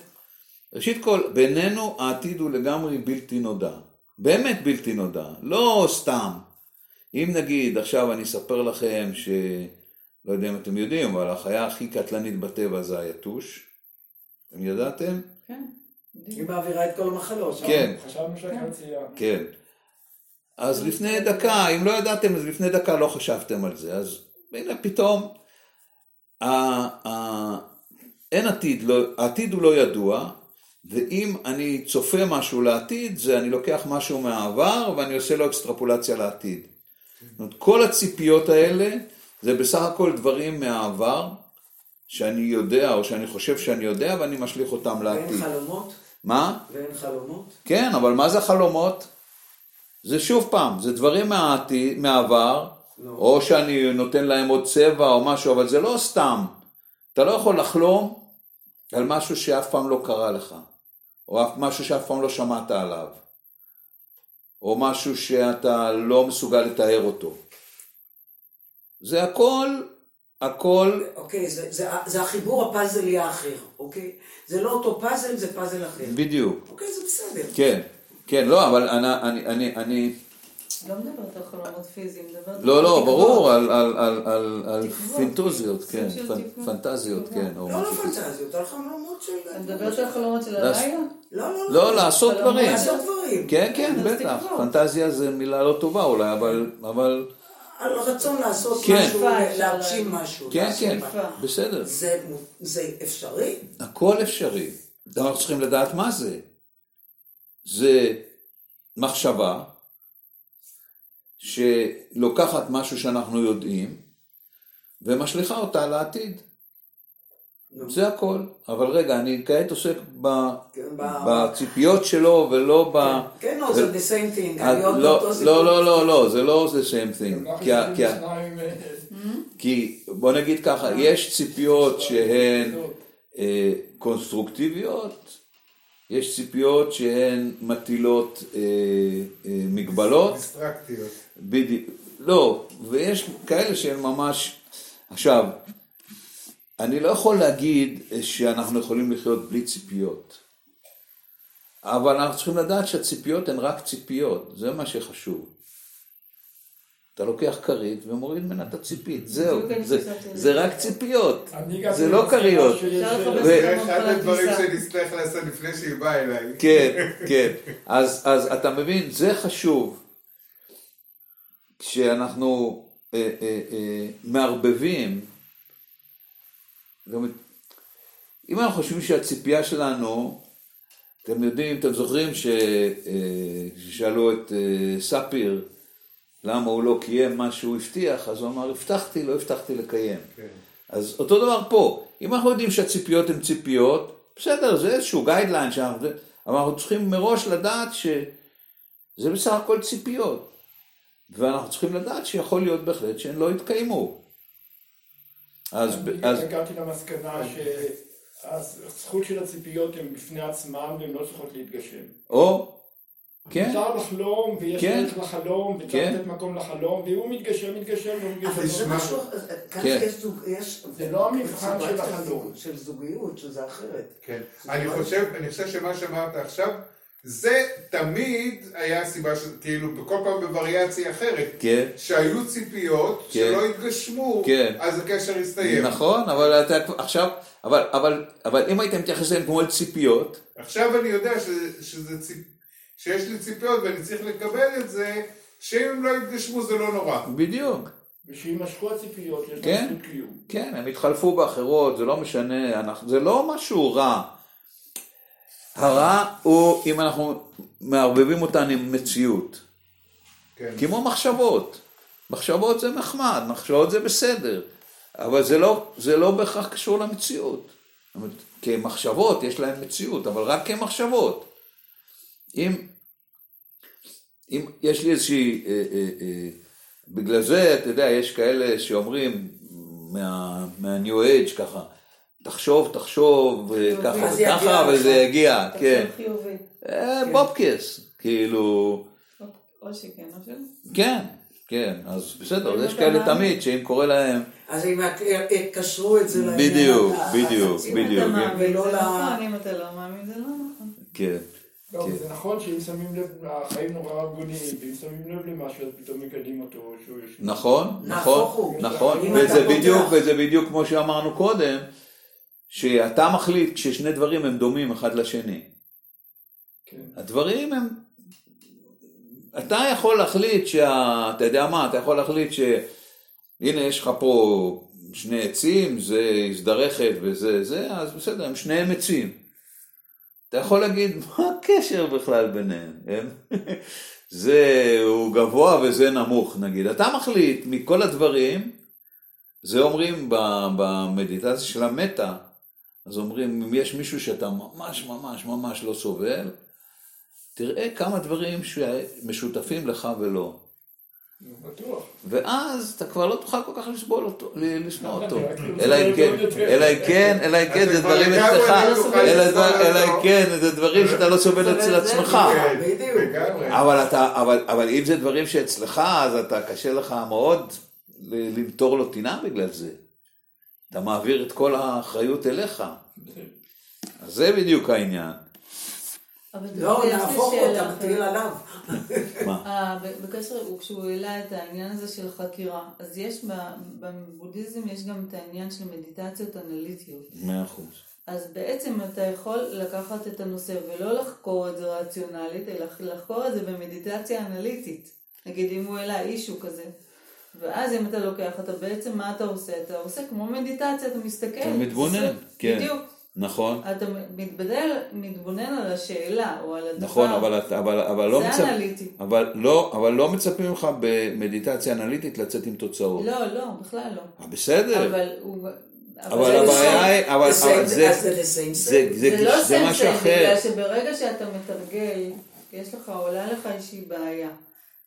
ראשית כל, בינינו העתיד הוא לגמרי בלתי נודע. באמת בלתי נודע, לא סתם. אם נגיד, עכשיו אני אספר לכם ש... לא יודע אם אתם יודעים, אבל החיה הכי קטלנית בטבע זה היתוש. אתם ידעתם? כן. היא מעבירה את כל המחלות. כן. חשבנו שהקרצייה. כן. אז לפני דקה, אם לא ידעתם, אז לפני דקה לא חשבתם על זה. אז הנה פתאום, אין עתיד, לא, העתיד הוא לא ידוע, ואם אני צופה משהו לעתיד, זה אני לוקח משהו מהעבר ואני עושה לו אקסטרפולציה לעתיד. זאת אומרת, כל הציפיות האלה זה בסך הכל דברים מהעבר, שאני יודע, או שאני חושב שאני יודע, ואני משליך אותם ואין לעתיד. חלומות? מה? ואין חלומות? כן, אבל מה זה חלומות? זה שוב פעם, זה דברים מהעתיד, מהעבר, לא. או שאני נותן להם עוד צבע או משהו, אבל זה לא סתם. אתה לא יכול לחלום על משהו שאף פעם לא קרה לך, או משהו שאף פעם לא שמעת עליו, או משהו שאתה לא מסוגל לתאר אותו. זה הכל, הכל, אוקיי, זה, זה, זה החיבור הפאזלי האחר, אוקיי? זה לא אותו פאזל, זה פאזל אחר. בדיוק, אוקיי, זה בסדר. כן, כן, לא, אבל אני, אני, אני, אני לא מדברת על חלומות פיזיים, מדברת על לא, לא. ברור, על, על, על, על, על סוג כן. פנטזיות. כן, לא, לא משהו כזה. פנטזיות, על חלומות של... אני מדברת על חלומות של הלילה? לא, לא, לא, לעשות חלומות. דברים. לעשות דברים. כן, כן, אז בטח. פנטזיה זה מילה לא טובה אולי, אבל, אבל, על רצון לעשות כן. משהו, להגשים. משהו. כן, לעשות כן. בסדר. זה, זה אפשרי? הכל אפשרי. אנחנו צריכים לדעת מה זה. זה מחשבה שלוקחת משהו שאנחנו יודעים ומשליכה אותה לעתיד. נו. זה הכל. אבל רגע, אני כעת עוסק ב- כן, ב- בציפיות שלו ולא ב... כן, לא, זה the same thing. אה, לא. לא, לא, לא, לא, זה לא the same thing. כי ה- כי ה- אה, כי בוא נגיד ככה, יש ציפיות שהן. אה, קונסטרוקטיביות, יש ציפיות שהן מטילות אה, אה, מגבלות, דיסטרקטיות. בדיוק, לא, ויש כאלה שהן ממש, עכשיו, אני לא יכול להגיד שאנחנו יכולים לחיות בלי ציפיות, אבל אנחנו צריכים לדעת שהציפיות הן רק ציפיות, זה מה שחשוב. אתה לוקח כרית ומוריד ממנה את הציפית, זהו, זה. רק ציפיות, זה לא כריות. זה אחד הדברים. שנצטרך לעשות לפני שהיא באה אליי. כן, כן. אז, אתה מבין, זה חשוב. כשאנחנו אה, אה, אה, מערבבים, אם אנחנו חושבים שהציפייה שלנו, אתם יודעים, אתם זוכרים ששאלו את ספיר למה הוא לא קיים מה שהוא הבטיח, אז הוא אמר, הבטחתי, לא הבטחתי לקיים. כן. אז אותו דבר פה, אם אנחנו יודעים שהציפיות הן ציפיות, בסדר, זה איזשהו גיידליין שאנחנו, אבל אנחנו צריכים מראש לדעת שזה בסך הכל ציפיות. ואנחנו צריכים לדעת שיכול להיות בהחלט שהן לא יתקיימו. אז, אני אז הגעתי למסקנה שהזכות של הציפיות הן בפני עצמן והן לא צריכות להתגשם. או, כן, מותר לחלום ויש כן. דרך לחלום וצריך כן. לתת מקום לחלום והוא מתגשם, מתגשם, והוא מתגשם. אבל זה לא משהו. כאן כן. יש זוג, יש... זה לא המבחן של החלום. של זוגיות, שזה אחרת. כן. אני חושב, אני חושב שמה שאמרת עכשיו, זה תמיד היה הסיבה, ש- כאילו, בכל פעם בווריאציה אחרת. כן. שהיו ציפיות כן. שלא התגשמו, כן. אז הקשר הסתיים. נכון, אבל אתה עכשיו, אבל, אבל, אבל אם היית מתייחס אליהן כמו אל ציפיות, עכשיו אני יודע ש- שזה ציפ... שיש לי ציפיות ואני צריך לקבל את זה, שאם הם לא יתגשמו זה לא נורא. בדיוק. ושיימשכו הציפיות, יש כן. להם זכות קיום. כן, הם התחלפו באחרות, זה לא משנה, אנחנו, זה לא משהו רע. הרע הוא אם אנחנו מערבבים אותן עם מציאות, כן. כמו מחשבות. מחשבות זה נחמד, מחשבות זה בסדר, אבל זה לא, זה לא בהכרח קשור למציאות. זאת אומרת, כמחשבות יש להן מציאות, אבל רק כמחשבות. אם, אם יש לי איזושהי, אה, אה, אה, בגלל זה, אתה יודע, יש כאלה שאומרים מה, מה-New Age ככה, תחשוב, תחשוב, אה, ככה יגיע וככה. וזה יגיע, תחשוב כן. חיובי. אה, בובקס, כאילו, או שכן, או שלא. כן, כן, אז בסדר, יש כאלה. תמיד, שאם קורה להם, אז אם יקשרו את זה לעניין... בדיוק, בדיוק, ה- אם בדיוק. אתה מאמין ולא זה ל- נכון, אם אתה לא מאמין זה לא נכון. כן, לא, כן. זה נכון שאם שמים לב, החיים נורא הגונים, ואם שמים לב למשהו אז פתאום מגלים אותו שהוא יש... נכון, נכון. נכון, וזה בדיוק, וזה בדיוק כמו שאמרנו קודם, שאתה מחליט כששני דברים הם דומים אחד לשני. כן. הדברים הם, אתה יכול להחליט שה... אתה יודע מה, אתה יכול להחליט ש... הנה יש לך פה שני עצים, זה הזדרכת וזה זה, אז בסדר, הם שניהם עצים. אתה יכול להגיד, מה הקשר בכלל ביניהם? הם... זה הוא גבוה וזה נמוך נגיד. אתה מחליט מכל הדברים זה אומרים במדיטציה של המטה, אז אומרים, אם יש מישהו שאתה ממש ממש ממש לא סובל, תראה כמה דברים שמשותפים לך ולא. ואז אתה כבר לא תוכל כל כך לסבול אותו, ל- לשנוא אותו. כאילו אלא אם כן. אלא אם כן, אלא אם כן, זה דברים אצלך, לא אלא אם. כן, זה דברים שאתה לא סובל אצל עצמך. כן. אבל אתה, אבל, אבל אם זה דברים שאצלך, אז אתה, קשה לך מאוד ל- למטור לו טינה בגלל זה. אתה מעביר את כל האחריות אליך. אז זה בדיוק העניין. לא, נהפוך אחרת. מטיל עליו. מה? אה, ב- בקשר, הוא- כשהוא העלה את העניין הזה של חקירה, אז יש ב- בבודהיזם יש גם את העניין של מדיטציות אנליטיות. מאה אחוז. אז בעצם אתה יכול לקחת את הנושא ולא לחקור את זה רציונלית, אלא לחקור את זה במדיטציה אנליטית. נגיד אם הוא העלה אישו כזה. ואז אם אתה לוקח, אתה בעצם, מה אתה עושה? אתה עושה כמו מדיטציה, אתה מסתכל. אתה מתבונן, כן. בדיוק. נכון. אתה מתבדל, מתבונן על השאלה או על הדבר. נכון, אבל, אתה- אבל, אבל, לא זה מצפ... אנליטי. אבל, לא, אבל לא מצפים ממך במדיטציה אנליטית לצאת עם תוצאות. לא, לא, בכלל לא. אה, בסדר. אבל הוא... אבל זה הבעיה היא, אבל, זה לא משהו אחר. בגלל שברגע שאתה מתרגל, יש לך, עולה לך איזושהי בעיה.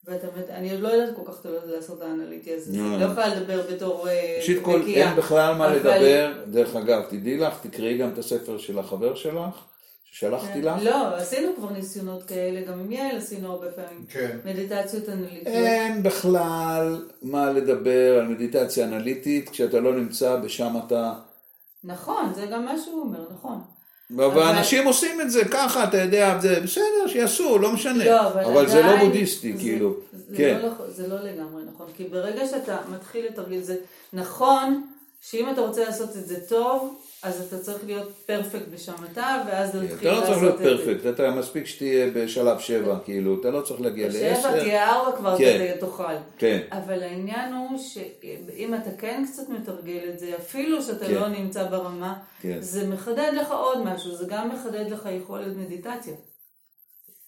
ואתה, מת- אני עוד לא יודעת כל כך טוב לעשות את האנליטי הזה, לא. אני לא יכולה לדבר בתור אה, ראשית כל, נקייה. אין בכלל מה לדבר. דרך אגב, תדעי לך, תקראי גם את הספר של החבר שלך, ששלחתי לך. לא, עשינו כבר ניסיונות כאלה, גם עם יעל עשינו הרבה פעמים. כן. מדיטציות אנליטיות. אין בכלל מה לדבר על מדיטציה אנליטית כשאתה לא נמצא בשם אתה... נכון, זה גם מה שהוא אומר, נכון. ואנשים עושים את זה ככה, אתה יודע, זה בסדר, שיעשו, לא משנה. לא, אבל, אבל זה לא בודהיסטי, זה- כאילו. זה, כן. לא, זה לא לגמרי נכון, כי ברגע שאתה מתחיל לתרגיל זה נכון שאם אתה רוצה לעשות את זה טוב, אז אתה צריך להיות פרפקט בשמתה, ואז להתחיל אתה לא לעשות צריך להיות את זה. פרפקט, אתה מספיק שתהיה בשלב שבע, כאילו, אתה לא צריך להגיע בשבע לעשר. תהיה ארבע כבר כן. תוכל. כן. אבל העניין הוא שאם אתה כן קצת מתרגל את זה, אפילו שאתה כן. לא נמצא ברמה, כן. זה מחדד לך עוד משהו, זה גם מחדד לך יכולת מדיטציה.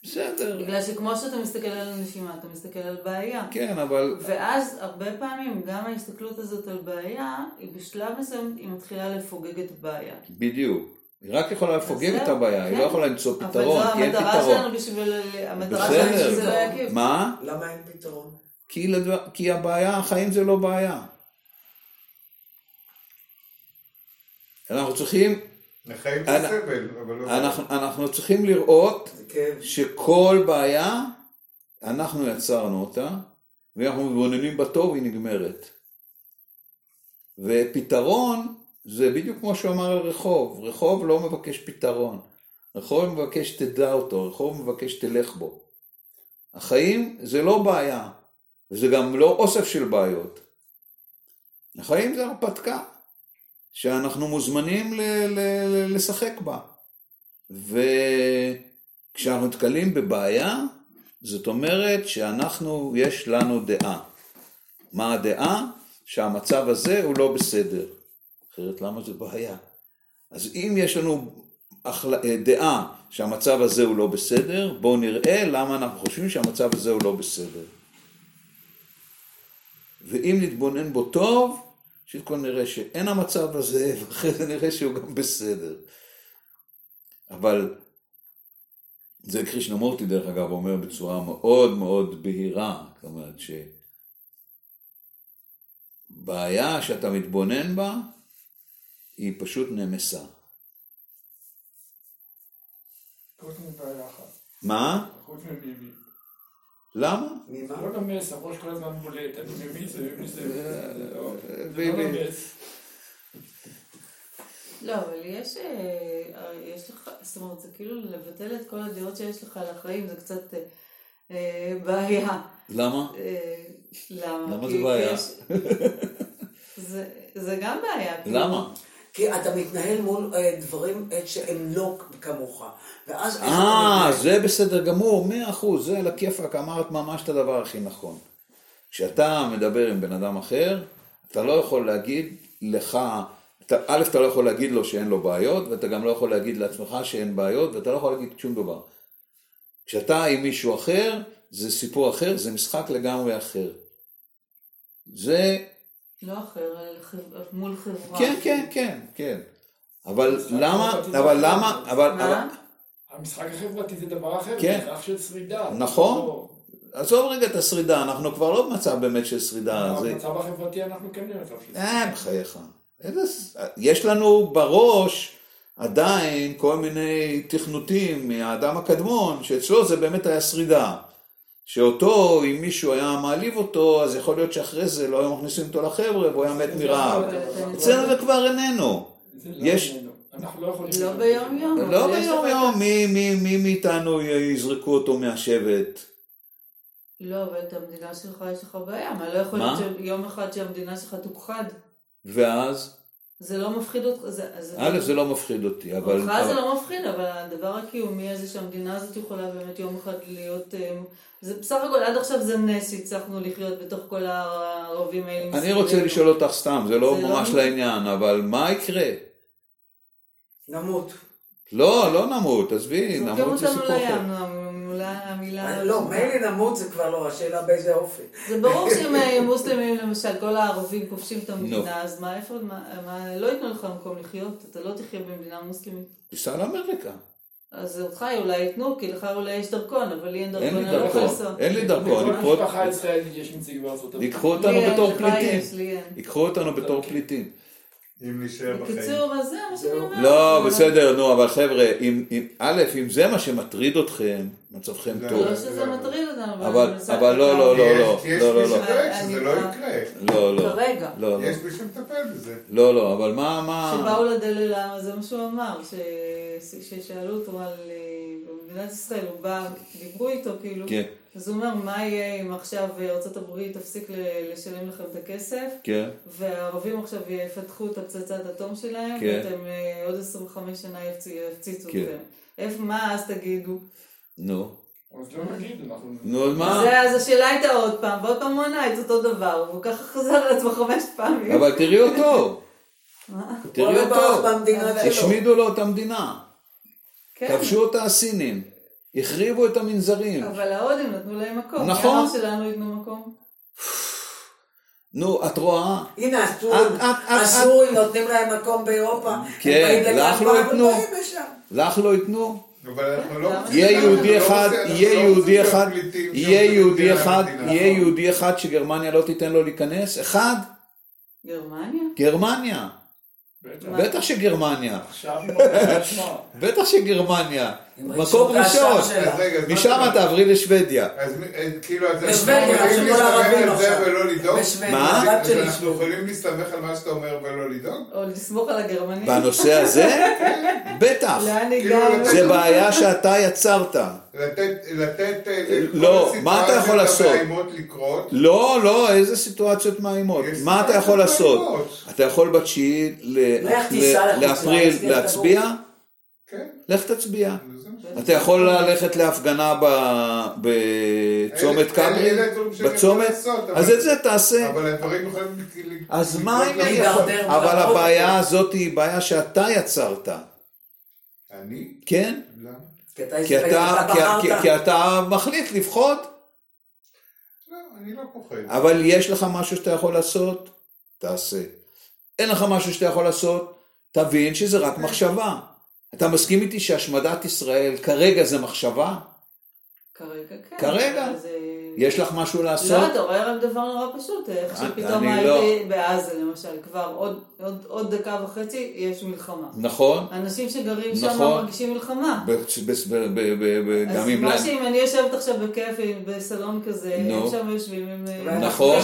בסדר. בגלל שכמו שאתה מסתכל על הנשימה, אתה מסתכל על בעיה. כן, אבל... ואז הרבה פעמים גם ההסתכלות הזאת על בעיה, היא בשלב מסוים היא מתחילה לפוגג את הבעיה. בדיוק. היא רק יכולה לפוגג את הבעיה, היא כן. לא יכולה למצוא אבל פתרון, זו כי אין המטרה פתרון. שלנו בשביל... המטרה שלנו. שזה לא יגיב. מה? למה אין פתרון? כי, לדבר, כי הבעיה, החיים זה לא בעיה. אנחנו צריכים, החיים זה אנ- סבל, אבל לא... אנחנו, אנחנו צריכים לראות. שכל בעיה, אנחנו יצרנו אותה, ואנחנו מתבוננים בטוב, היא נגמרת. ופתרון, זה בדיוק כמו שהוא אמר על רחוב. רחוב לא מבקש פתרון. רחוב מבקש תדע אותו, רחוב מבקש תלך בו. החיים זה לא בעיה, וזה גם לא אוסף של בעיות. החיים זה הרפתקה, שאנחנו מוזמנים ל- ל- לשחק בה. וכשאנחנו נתקלים בבעיה, זאת אומרת שאנחנו, יש לנו דעה. מה הדעה? שהמצב הזה הוא לא בסדר. אחרת למה זה בעיה? אז אם יש לנו החל... דעה שהמצב הזה הוא לא בסדר, בואו נראה למה אנחנו חושבים שהמצב הזה הוא לא בסדר. ואם נתבונן בו טוב, ראשית כל נראה שאין המצב הזה, ואחרי זה נראה שהוא גם בסדר. אבל זה קרישנמורטי דרך אגב אומר בצורה מאוד מאוד בהירה, זאת אומרת שבעיה שאתה מתבונן בה היא פשוט נמסה. חוץ מבעיה אחת. מה? חוץ מביבי. למה? ממה? לא נמס, הראש כל הזמן בולט, אני מבין זה, מבין זה. זה לא- זה לא. נמס. לא, אבל יש, אה, יש לך, זאת אומרת, זה כאילו לבטל את כל הדעות שיש לך על החיים, זה קצת אה, אה, בעיה. למה? אה, למה? למה זה בעיה? יש- זה, זה גם בעיה. כאילו. למה? כי אתה מתנהל מול אה, דברים אה, שהם לא כמוך. ואז אה? זה בסדר גמור, מאה אחוז, זה על הכיפאק, אמרת ממש את הדבר הכי נכון. כשאתה מדבר עם בן אדם אחר, אתה לא יכול להגיד לך, אתה, א', אתה לא יכול להגיד לו שאין לו בעיות, ואתה גם לא יכול להגיד לעצמך שאין בעיות, ואתה לא יכול להגיד שום דבר. כשאתה עם מישהו אחר, זה סיפור אחר, זה משחק לגמרי אחר. זה לא אחר, חב- מול חברה. כן, כן, כן, כן. אבל למה, אבל למה. אבל, המשחק החברתי זה דבר אחר, כן. זה אח של שרידה. נכון. לא- עזוב רגע את השרידה, אנחנו כבר לא במצב באמת של שרידה. זה- במצב החברתי אנחנו כן במצב של שרידה. אה, בחייך. יש לנו בראש עדיין כל מיני תכנותים מהאדם הקדמון, שאצלו זה באמת היה שרידה. שאותו, אם מישהו היה מעליב אותו, אז יכול להיות שאחרי זה לא היו מכניסים אותו לחבר'ה והוא היה מת מרעב. אבל אצלנו זה כבר איננו. יש- לא איננו. אנחנו לא יכולים... לא ביום יום. לא אבל יש ביום יום, מי- מי מי מאיתנו יזרקו אותו מהשבט? לא, אבל את המדינה שלך יש לך בעיה. מה, לא יכול? להיות שיום אחד שהמדינה שלך תוכחד? ואז, זה לא מפחיד אותך? זה- זה- א', זה לא מפחיד אותי, אבל... אותך זה לא מפחיד, אבל הדבר הקיומי הזה שהמדינה הזאת יכולה באמת יום אחד להיות... אה, זה בסך הכל, עד עכשיו זה נס שהצלחנו לחיות בתוך כל הערבים האלה. אני רוצה. לשאול אותך סתם, זה לא זה לא ממש לעניין, אבל מה יקרה? נמות. לא, לא נמות, עזבי, נמות זה אותנו סיפור אחר. אולי המילה... לא, מילא נמות זה כבר לא, השאלה באיזה אופן. זה ברור שאם אה, מוסלמים למשל, כל הערבים כובשים את. המדינה, אז מה, איפה, מה, לא ייתנו לך מקום לחיות, אתה לא תחיה במדינה מוסלמית. תיסע לאמריקה. אז אותך אולי ייתנו, כי לך אולי יש דרכון, אבל לי אין אין דרכון, לי אני לא יכול לנסוע. אין לי דרכון, אות- משפחה ישראלית יש נציג בארצות הברית. ייקחו אותנו בתור פליטים. ייקחו אותנו בתור פליטים. אם נשאר בחיים. בקיצור, אז זה מה שאני אומרת. לא, בסדר, נו, אבל חבר'ה, אם- אם- א', אם זה מה שמטריד אתכם, מצבכם זה טוב. לא שזה מטריד אותנו, אבל- אבל לא, לא, לא, יש- לא, יש לא, לא, מי לא. שדואג שזה לא יקרה. לא, לא. כרגע. לא, לא. יש מי שמטפל בזה. לא, לא, אבל מה, מה... שבאו לדלל למה, זה מה שהוא אמר, ששאלו אותו על אה, במדינת ישראל, הוא בא, דיברו איתו כאילו, כן, אז הוא אומר, מה יהיה אם עכשיו ארה"ב תפסיק לשלם לכם את הכסף, כן. והערבים עכשיו יפתחו את הפצצת אטום שלהם, כן. ואתם אה, עוד 25 שנה יפצ- יפציצו כן. אתכם. איפה, מה אז תגידו? נו. אז לא נגיד, אנחנו... נו, אז מה? זה, אז השאלה הייתה עוד פעם, ועוד פעם הוא ענה את אותו דבר, והוא ככה חזר על עצמו חמש פעמים. אבל תראי אותו. מה? תראי לא אותו. השמידו לו את המדינה. כן. כבשו אותה הסינים. החריבו את המנזרים. אבל ההודים נתנו להם מקום. נכון. מי אמר שלנו ייתנו מקום? נו, את רואה? הנה, הסורים, נותנים להם מקום באירופה. כן, לכאן לך לא ייתנו. לך לא ייתנו? לא... יהיה יהודי אחד, יהיה לא יהודי אחד, יהיה יהודי אחד. יהיה יהודי אחד שגרמניה לא תיתן לו להיכנס? אחד? גרמניה? גרמניה. בטח. בטח שגרמניה. בטח שגרמניה. מקום ראשון. משם אתה- תעברי לשוודיה. אז אה, כאילו, אז אנחנו יכולים שכל להסתמך הערבים על זה עכשיו. ולא לדאוג? בשוודיה, מה? אז. אנחנו יכולים להסתמך על מה שאתה אומר ולא לדאוג? או לסמוך על הגרמנים? בנושא הזה? בטח. הגענו? לתת- זה בעיה שאתה יצרת. לתת, לתת אה, לכל לא, מה אתה יכול לעשות? לקרות. לא, לא, איזה סיטואציות מאיימות. מה אתה יכול לעשות? אתה יכול בתשיעי ל- לך תיסע ל- לחוץ לארץ, לאפריל להצביע? כן, לך תצביע. אתה יכול ללכת להפגנה בצומת כברי? בצומת? אז את זה תעשה. אבל הדברים יכולים... ל- אז מה אם. היא יכול? אבל. הבעיה הזאת היא בעיה שאתה יצרת, אני? כן? למה? כי אתה כי אתה, כי- כי- בחרת. כי אתה מחליט לבחור, לא, אני לא פוחד. אבל יש לך משהו שאתה יכול לעשות, תעשה. אין לך משהו שאתה יכול לעשות, תבין שזה רק מחשבה. אתה מסכים איתי שהשמדת ישראל כרגע זה מחשבה? כרגע כן. כרגע. זה- יש לך משהו לעשות? לא, אתה רואה רק דבר נורא פשוט, איך שפתאום לא- הייתי בעזה למשל, כבר עוד- עוד- עוד דקה וחצי יש מלחמה. נכון? אנשים שגרים שם נכון. מרגישים מלחמה. ב- ב- ב- ב- ב- אז גם אם... מה לא- שאם אני יושבת עכשיו בכיף בסלון כזה, נו. הם שם יושבים עם... אה, נכון.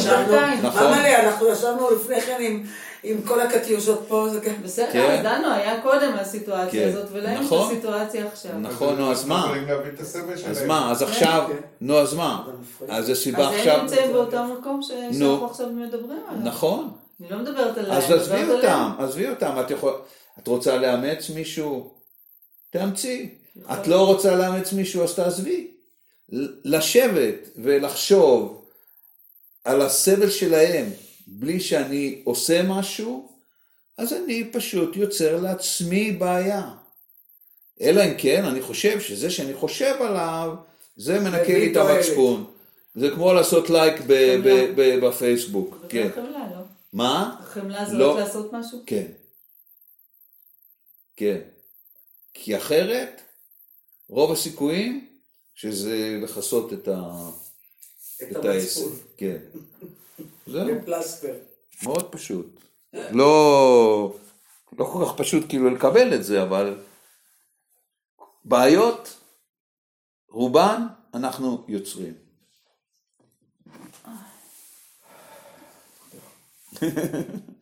נכון. מלא, אנחנו ישבנו לפני כן עם- עם כל הקטיושות פה, זה כן. בסדר, כן. אז דנו, היה קודם הסיטואציה כן. הזאת, ולהם יש את נכון. הסיטואציה עכשיו. נכון, נו, אז מה? אז מה, אז עכשיו, כן. נו אז מה? אז זה סיבה אז הם עכשיו, נמצאים באותו מקום. שאנחנו עכשיו מדברים עליו. נכון, אני לא מדברת עליהם, אז עזבי. אותם, עזבי אותם, את יכול, את רוצה לאמץ מישהו? תאמצי. נכון. את לא רוצה לאמץ מישהו, אז תעזבי. ל- לשבת ולחשוב על הסבל שלהם בלי שאני עושה משהו, אז אני פשוט יוצר לעצמי בעיה. אלא אם כן, אני חושב שזה שאני חושב עליו, זה מנקה לי את. המצפון. זה כמו לעשות לייק ב- ב- חמלה. ב- בפייסבוק. אבל כן. זה חמלה, לא? מה? החמלה זה לא. רק לעשות משהו? כן. כן. כי אחרת, רוב הסיכויים שזה לכסות את, ה... את את העסק. כן. זהו, בפלסטר. מאוד פשוט. לא, לא כל כך פשוט כאילו לקבל את זה, אבל בעיות, רובן אנחנו יוצרים.